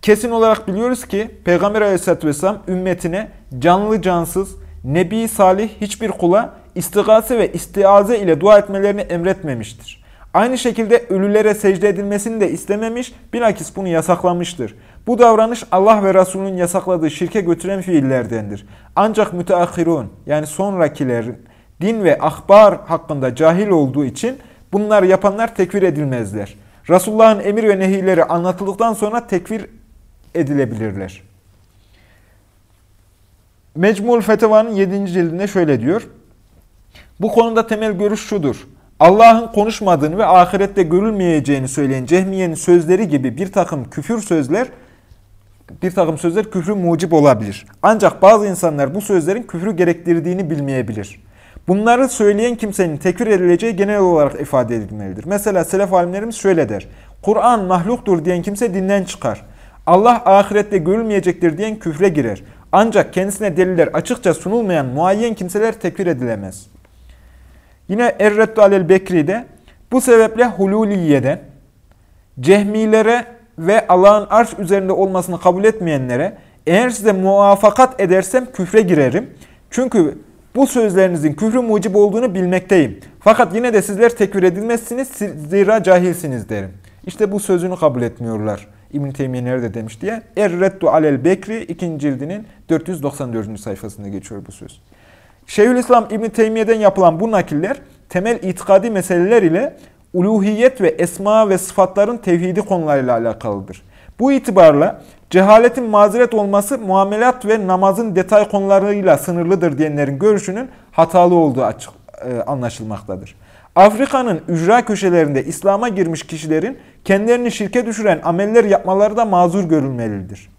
Kesin olarak biliyoruz ki Peygamber aleyhissalatü vesselam ümmetine canlı cansız, nebi salih hiçbir kula istigase ve istiaze ile dua etmelerini emretmemiştir. Aynı şekilde ölülere secde edilmesini de istememiş, bilakis bunu yasaklamıştır. Bu davranış Allah ve Resulünün yasakladığı şirke götüren fiillerdendir. Ancak müteahhirun yani sonrakiler din ve ahbar hakkında cahil olduğu için bunlar yapanlar tekfir edilmezler. Resulullah'ın emir ve nehileri anlatıldıktan sonra tekfir edilebilirler. Mecmul Feteva'nın 7. cildinde şöyle diyor. Bu konuda temel görüş şudur. Allah'ın konuşmadığını ve ahirette görülmeyeceğini söyleyen Cehmiye'nin sözleri gibi bir takım küfür sözler bir takım sözler küfrü mucip olabilir. Ancak bazı insanlar bu sözlerin küfrü gerektirdiğini bilmeyebilir. Bunları söyleyen kimsenin tekfir edileceği genel olarak ifade edilmelidir. Mesela selef alimlerimiz şöyle der. Kur'an mahluktur diyen kimse dinden çıkar. Allah ahirette görülmeyecektir diyen küfre girer. Ancak kendisine deliller açıkça sunulmayan muayyen kimseler tekfir edilemez. Yine Erreddu Alel Bekri'de bu sebeple Hululiye'den Cehmilere ve Allah'ın arş üzerinde olmasını kabul etmeyenlere eğer size muvaffakat edersem küfre girerim. Çünkü bu sözlerinizin küfrü mucib olduğunu bilmekteyim. Fakat yine de sizler tekfir edilmezsiniz zira cahilsiniz derim. İşte bu sözünü kabul etmiyorlar. İbn-i Teymiye nerede demiş diye. Er-Reddu alel Bekri 2. cildinin 494. sayfasında geçiyor bu söz. Şeyhülislam İbn Teymiye'den yapılan bu nakiller temel itikadi meseleler ile uluhiyet ve esma ve sıfatların tevhidi konularıyla alakalıdır. Bu itibarla cehaletin mazeret olması muamelat ve namazın detay konularıyla sınırlıdır diyenlerin görüşünün hatalı olduğu açık e, anlaşılmaktadır. Afrika'nın ücra köşelerinde İslam'a girmiş kişilerin kendilerini şirke düşüren ameller yapmaları da mazur görülmelidir.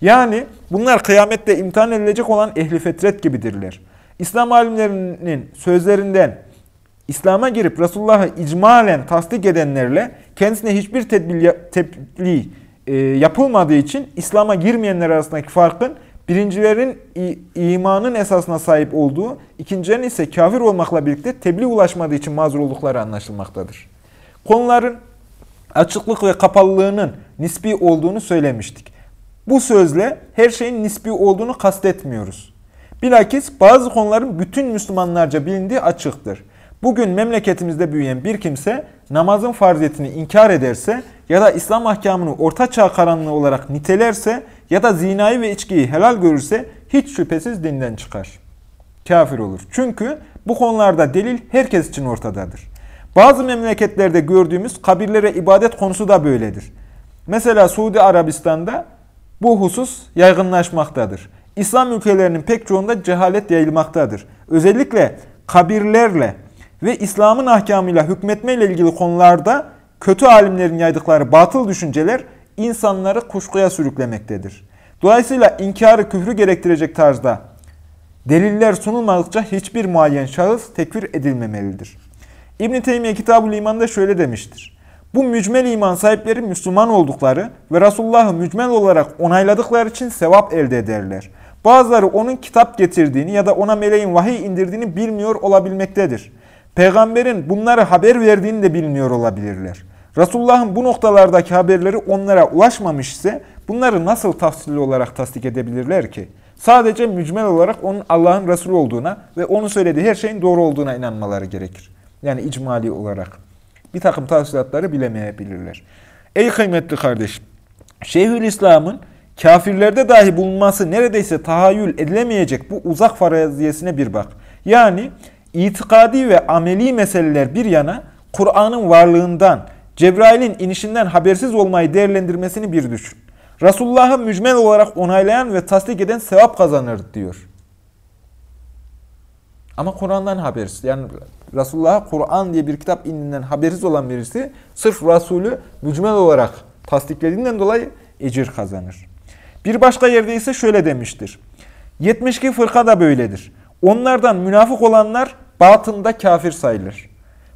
Yani bunlar kıyamette imtihan edilecek olan ehli fetret gibidirler. İslam alimlerinin sözlerinden İslam'a girip Resulullah'ı icmalen tasdik edenlerle kendisine hiçbir tedbir, tebliğ e, yapılmadığı için İslam'a girmeyenler arasındaki farkın birincilerin imanın esasına sahip olduğu, ikincilerin ise kafir olmakla birlikte tebliğ ulaşmadığı için mazur oldukları anlaşılmaktadır. Konuların açıklık ve kapalılığının nispi olduğunu söylemiştik. Bu sözle her şeyin nispi olduğunu kastetmiyoruz. Bilakis bazı konuların bütün Müslümanlarca bilindiği açıktır. Bugün memleketimizde büyüyen bir kimse namazın farziyetini inkar ederse ya da İslam ahkamını orta çağ karanlığı olarak nitelerse ya da zinayı ve içkiyi helal görürse hiç şüphesiz dinden çıkar. Kafir olur. Çünkü bu konularda delil herkes için ortadadır. Bazı memleketlerde gördüğümüz kabirlere ibadet konusu da böyledir. Mesela Suudi Arabistan'da bu husus yaygınlaşmaktadır. İslam ülkelerinin pek çoğunda cehalet yayılmaktadır. Özellikle kabirlerle ve İslam'ın ahkamıyla hükmetmeyle ilgili konularda kötü alimlerin yaydıkları batıl düşünceler insanları kuşkuya sürüklemektedir. Dolayısıyla inkarı küfrü gerektirecek tarzda deliller sunulmadıkça hiçbir muayyen şahıs tekfir edilmemelidir. İbn-i Teymiye Kitab-ı İman'da şöyle demiştir. Bu mücmel iman sahipleri Müslüman oldukları ve Resulullah'ı mücmel olarak onayladıkları için sevap elde ederler. Bazıları onun kitap getirdiğini ya da ona meleğin vahiy indirdiğini bilmiyor olabilmektedir. Peygamberin bunları haber verdiğini de bilmiyor olabilirler. Resulullah'ın bu noktalardaki haberleri onlara ulaşmamış ise bunları nasıl tafsili olarak tasdik edebilirler ki? Sadece mücmel olarak onun Allah'ın Resulü olduğuna ve onun söylediği her şeyin doğru olduğuna inanmaları gerekir. Yani icmali olarak. Bir takım tafsilatları bilemeyebilirler. Ey kıymetli kardeşim, Şeyhülislam'ın kafirlerde dahi bulunması neredeyse tahayyül edilemeyecek bu uzak faraziyesine bir bak. Yani itikadi ve ameli meseleler bir yana Kur'an'ın varlığından, Cebrail'in inişinden habersiz olmayı değerlendirmesini bir düşün. Resulullah'ı mücmel olarak onaylayan ve tasdik eden sevap kazanır diyor. Ama Kur'an'dan habersiz. Yani Resulullah'a Kur'an diye bir kitap indiğinden habersiz olan birisi sırf Resulü mücmel olarak tasdiklediğinden dolayı ecir kazanır. Bir başka yerde ise şöyle demiştir. 72 fırka da böyledir. Onlardan münafık olanlar batında kafir sayılır.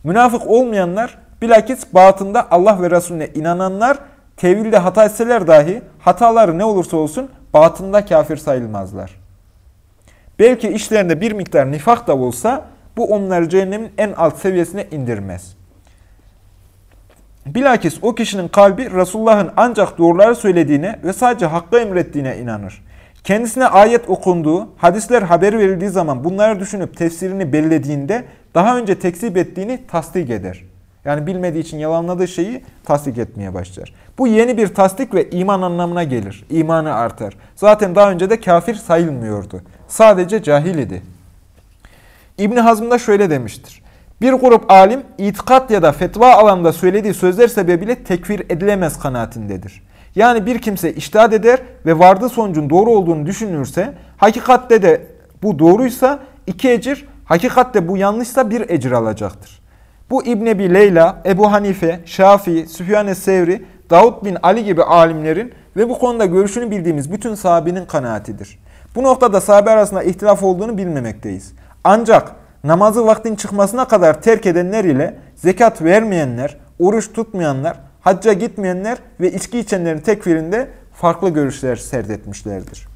Münafık olmayanlar bilakis batında Allah ve Resulüne inananlar tevilde hata etseler dahi hataları ne olursa olsun batında kafir sayılmazlar. Belki işlerinde bir miktar nifak da olsa bu onları cehennemin en alt seviyesine indirmez. Bilakis o kişinin kalbi Resulullah'ın ancak doğruları söylediğine ve sadece hakkı emrettiğine inanır. Kendisine ayet okunduğu, hadisler haber verildiği zaman bunları düşünüp tefsirini bellediğinde daha önce tekzip ettiğini tasdik eder. Yani bilmediği için yalanladığı şeyi tasdik etmeye başlar. Bu yeni bir tasdik ve iman anlamına gelir. İmanı artar. Zaten daha önce de kafir sayılmıyordu. Sadece cahil idi. İbni Hazm da şöyle demiştir. Bir grup alim itikat ya da fetva alanında söylediği sözler sebebiyle tekfir edilemez kanaatindedir. Yani bir kimse iştahat eder ve vardığı sonucun doğru olduğunu düşünürse, hakikatte de bu doğruysa iki ecir, hakikatte bu yanlışsa bir ecir alacaktır. Bu İbn Ebi Leyla, Ebu Hanife, Şafii, Süfyan-ı Sevri, Davud bin Ali gibi alimlerin ve bu konuda görüşünü bildiğimiz bütün sahabinin kanaatidir. Bu noktada sahabe arasında ihtilaf olduğunu bilmemekteyiz. Ancak namazı vaktin çıkmasına kadar terk edenler ile zekat vermeyenler, oruç tutmayanlar, hacca gitmeyenler ve içki içenlerin tekfirinde farklı görüşler serdetmişlerdir.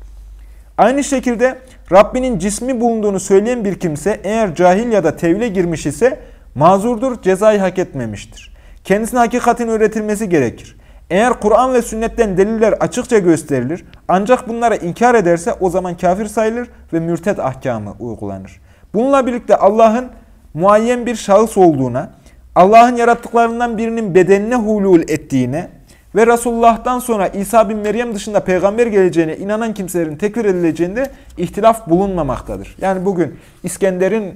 Aynı şekilde Rabbinin cismi bulunduğunu söyleyen bir kimse eğer cahil ya da tevhile girmiş ise mazurdur, cezayı hak etmemiştir. Kendisine hakikatin öğretilmesi gerekir. Eğer Kur'an ve sünnetten deliller açıkça gösterilir ancak bunlara inkar ederse o zaman kafir sayılır ve mürted ahkamı uygulanır. Bununla birlikte Allah'ın muayyen bir şahıs olduğuna, Allah'ın yarattıklarından birinin bedenine hulul ettiğine ve Resulullah'tan sonra İsa bin Meryem dışında peygamber geleceğine inanan kimselerin tekfir edileceğinde ihtilaf bulunmamaktadır. Yani bugün İskender'in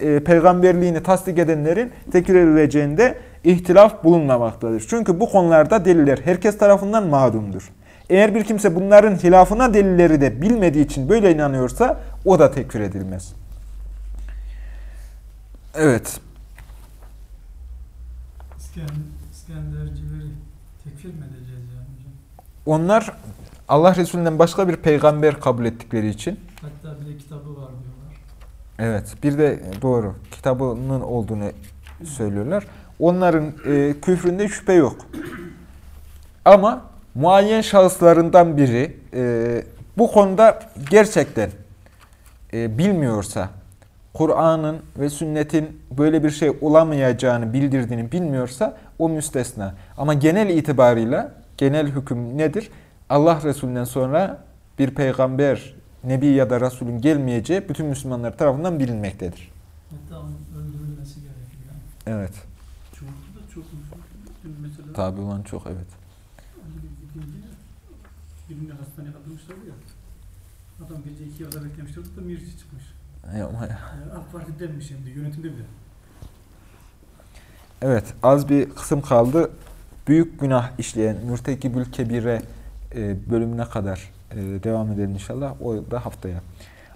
e, peygamberliğini tasdik edenlerin tekfir edileceğinde ihtilaf bulunmamaktadır. Çünkü bu konularda deliller herkes tarafından mağdumdur. Eğer bir kimse bunların hilafına delilleri de bilmediği için böyle inanıyorsa o da tekfir edilmez. Evet. İskendercileri tekfir mi edeceğiz yani hocam? Onlar Allah Resulü'nden başka bir peygamber kabul ettikleri için. Hatta bir de kitabı var diyorlar. Evet. Bir de doğru. Kitabının olduğunu söylüyorlar. Onların e, küfründe şüphe yok. Ama muayyen şahıslarından biri e, bu konuda gerçekten e, bilmiyorsa, Kur'an'ın ve sünnetin böyle bir şey olamayacağını bildirdiğini bilmiyorsa o müstesna. Ama genel itibarıyla genel hüküm nedir? Allah Resulü'nden sonra bir peygamber, nebi ya da Resulün gelmeyeceği bütün Müslümanlar tarafından bilinmektedir. Hatta öldürülmesi gerekiyor. Evet. Çok da çok mesela. Tabi olan çok evet. Birini hastaneye kaldırmışlar ya. Adam gece iki yılda beklemişler da mirci çıkmış. Yapma ya. AK Parti'denmiş şimdi yönetimde bile. Evet az bir kısım kaldı. Büyük günah işleyen mürtekibül kebire e, bölümüne kadar e, devam edelim inşallah. O da haftaya.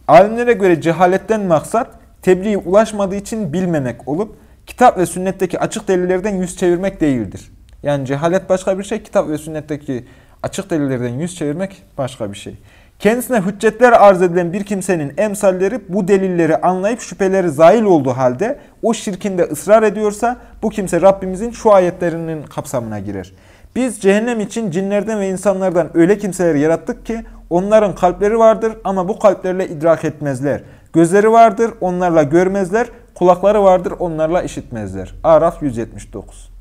Alimlere göre cehaletten maksat tebliğ ulaşmadığı için bilmemek olup kitap ve sünnetteki açık delillerden yüz çevirmek değildir. Yani cehalet başka bir şey, kitap ve sünnetteki açık delillerden yüz çevirmek başka bir şey. Kendisine hüccetler arz edilen bir kimsenin emsalleri bu delilleri anlayıp şüpheleri zahil olduğu halde o şirkinde ısrar ediyorsa bu kimse Rabbimizin şu ayetlerinin kapsamına girer. Biz cehennem için cinlerden ve insanlardan öyle kimseleri yarattık ki onların kalpleri vardır ama bu kalplerle idrak etmezler. Gözleri vardır onlarla görmezler, kulakları vardır onlarla işitmezler. Araf 179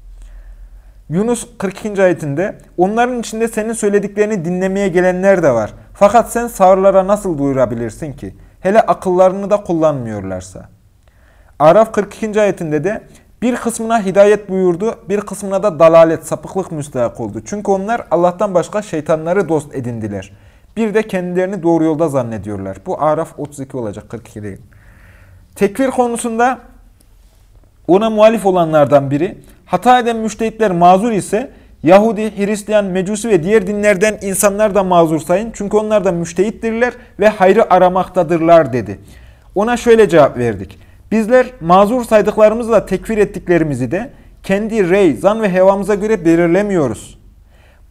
Yunus 42. ayetinde onların içinde senin söylediklerini dinlemeye gelenler de var. Fakat sen sağırlara nasıl duyurabilirsin ki? Hele akıllarını da kullanmıyorlarsa. Araf 42. ayetinde de bir kısmına hidayet buyurdu, bir kısmına da dalalet, sapıklık müstahak oldu. Çünkü onlar Allah'tan başka şeytanları dost edindiler. Bir de kendilerini doğru yolda zannediyorlar. Bu Araf 32 olacak, 42 değil. Tekfir konusunda ona muhalif olanlardan biri, hata eden müştehitler mazur ise Yahudi, Hristiyan, Mecusi ve diğer dinlerden insanlar da mazur sayın. Çünkü onlar da müştehittirler ve hayrı aramaktadırlar dedi. Ona şöyle cevap verdik. Bizler mazur saydıklarımızla tekfir ettiklerimizi de kendi rey, zan ve hevamıza göre belirlemiyoruz.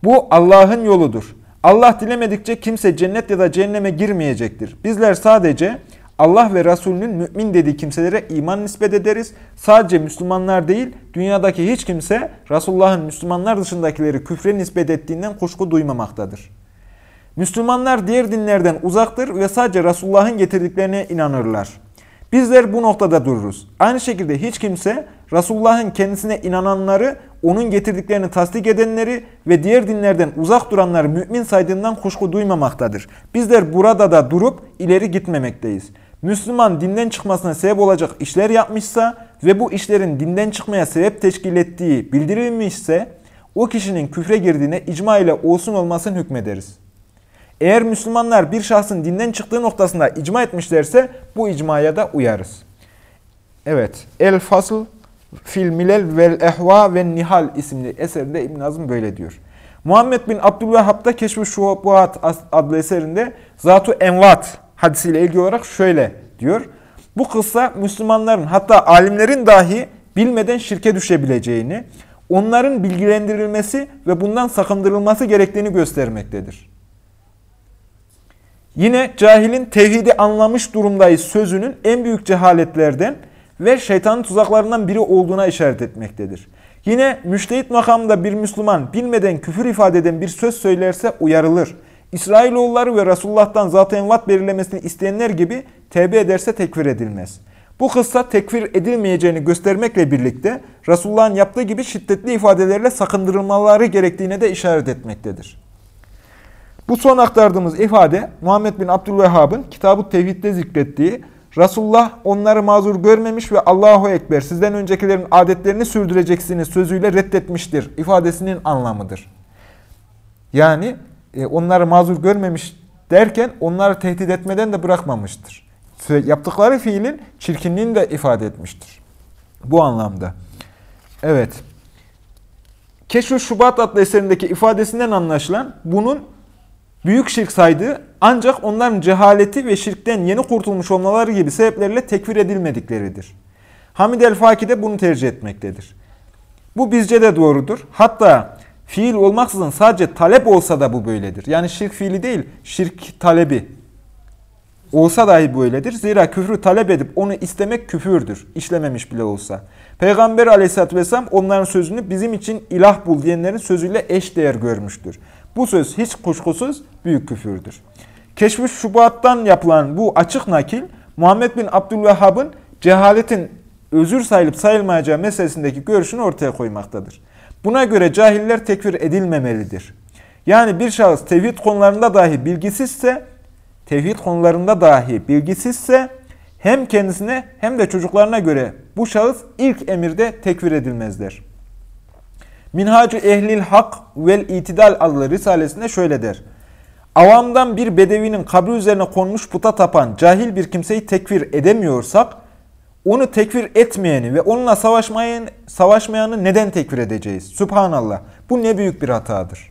Bu Allah'ın yoludur. Allah dilemedikçe kimse cennet ya da cehenneme girmeyecektir. Bizler sadece Allah ve Resulünün mümin dediği kimselere iman nispet ederiz. Sadece Müslümanlar değil, dünyadaki hiç kimse Resulullah'ın Müslümanlar dışındakileri küfre nispet ettiğinden kuşku duymamaktadır. Müslümanlar diğer dinlerden uzaktır ve sadece Resulullah'ın getirdiklerine inanırlar. Bizler bu noktada dururuz. Aynı şekilde hiç kimse Resulullah'ın kendisine inananları, onun getirdiklerini tasdik edenleri ve diğer dinlerden uzak duranları mümin saydığından kuşku duymamaktadır. Bizler burada da durup ileri gitmemekteyiz. Müslüman dinden çıkmasına sebep olacak işler yapmışsa ve bu işlerin dinden çıkmaya sebep teşkil ettiği bildirilmişse o kişinin küfre girdiğine icma ile olsun olmasın hükmederiz. Eğer Müslümanlar bir şahsın dinden çıktığı noktasında icma etmişlerse bu icmaya da uyarız. Evet. El Fasıl Fil Milel vel Ehva ve Nihal isimli eserinde İbn Azm böyle diyor. Muhammed bin Abdülvehhab'da Keşf-i Şubuhat adlı eserinde Zatu Envat hadisiyle ilgili olarak şöyle diyor. Bu kıssa Müslümanların hatta alimlerin dahi bilmeden şirke düşebileceğini, onların bilgilendirilmesi ve bundan sakındırılması gerektiğini göstermektedir. Yine cahilin tevhidi anlamış durumdayız sözünün en büyük cehaletlerden ve şeytanın tuzaklarından biri olduğuna işaret etmektedir. Yine müştehit makamında bir Müslüman bilmeden küfür ifade eden bir söz söylerse uyarılır. İsrailoğulları ve Resulullah'tan zaten vat belirlemesini isteyenler gibi tevbe ederse tekfir edilmez. Bu kıssa tekfir edilmeyeceğini göstermekle birlikte Resulullah'ın yaptığı gibi şiddetli ifadelerle sakındırılmaları gerektiğine de işaret etmektedir. Bu son aktardığımız ifade Muhammed bin Abdülvehhab'ın Kitab-ı Tevhid'de zikrettiği Resulullah onları mazur görmemiş ve Allahu Ekber sizden öncekilerin adetlerini sürdüreceksiniz sözüyle reddetmiştir ifadesinin anlamıdır. Yani e, onları mazur görmemiş derken onları tehdit etmeden de bırakmamıştır. Yaptıkları fiilin çirkinliğini de ifade etmiştir. Bu anlamda. Evet. Keşf-ı Şubat adlı eserindeki ifadesinden anlaşılan bunun büyük şirk saydığı ancak onların cehaleti ve şirkten yeni kurtulmuş olmaları gibi sebeplerle tekfir edilmedikleridir. Hamid el-Faki de bunu tercih etmektedir. Bu bizce de doğrudur. Hatta fiil olmaksızın sadece talep olsa da bu böyledir. Yani şirk fiili değil, şirk talebi olsa dahi böyledir. Zira küfrü talep edip onu istemek küfürdür. İşlememiş bile olsa. Peygamber aleyhissalatü vesselam onların sözünü bizim için ilah bul diyenlerin sözüyle eş değer görmüştür. Bu söz hiç kuşkusuz büyük küfürdür. Keşf-i Şubat'tan yapılan bu açık nakil, Muhammed bin Abdülvehhab'ın cehaletin özür sayılıp sayılmayacağı meselesindeki görüşünü ortaya koymaktadır. Buna göre cahiller tekfir edilmemelidir. Yani bir şahıs tevhid konularında dahi bilgisizse, tevhid konularında dahi bilgisizse hem kendisine hem de çocuklarına göre bu şahıs ilk emirde tekfir edilmezler. Minhacı Ehlil Hak vel İtidal adlı risalesinde şöyle der. Avamdan bir bedevinin kabri üzerine konmuş puta tapan cahil bir kimseyi tekfir edemiyorsak, onu tekfir etmeyeni ve onunla savaşmayan, savaşmayanı neden tekfir edeceğiz? Subhanallah. Bu ne büyük bir hatadır.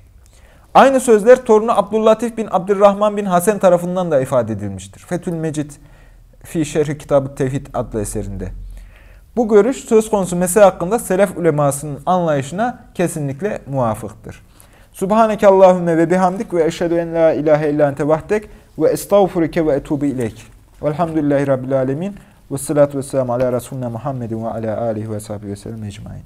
Aynı sözler torunu Abdüllatif bin Abdurrahman bin Hasan tarafından da ifade edilmiştir. Fethül Mecid fi Şerhi Kitabı Tevhid adlı eserinde. Bu görüş söz konusu mesele hakkında selef ulemasının anlayışına kesinlikle muvafıktır. Subhaneke Allahümme ve bihamdik ve eşhedü en la ilahe illa ente vahdek ve estağfurike ve etubu ileyk. Velhamdülillahi Rabbil alemin. Ve salatu ve selamu ala Resulüne Muhammedin ve ala alihi ve sahbihi ve sellem ecmain.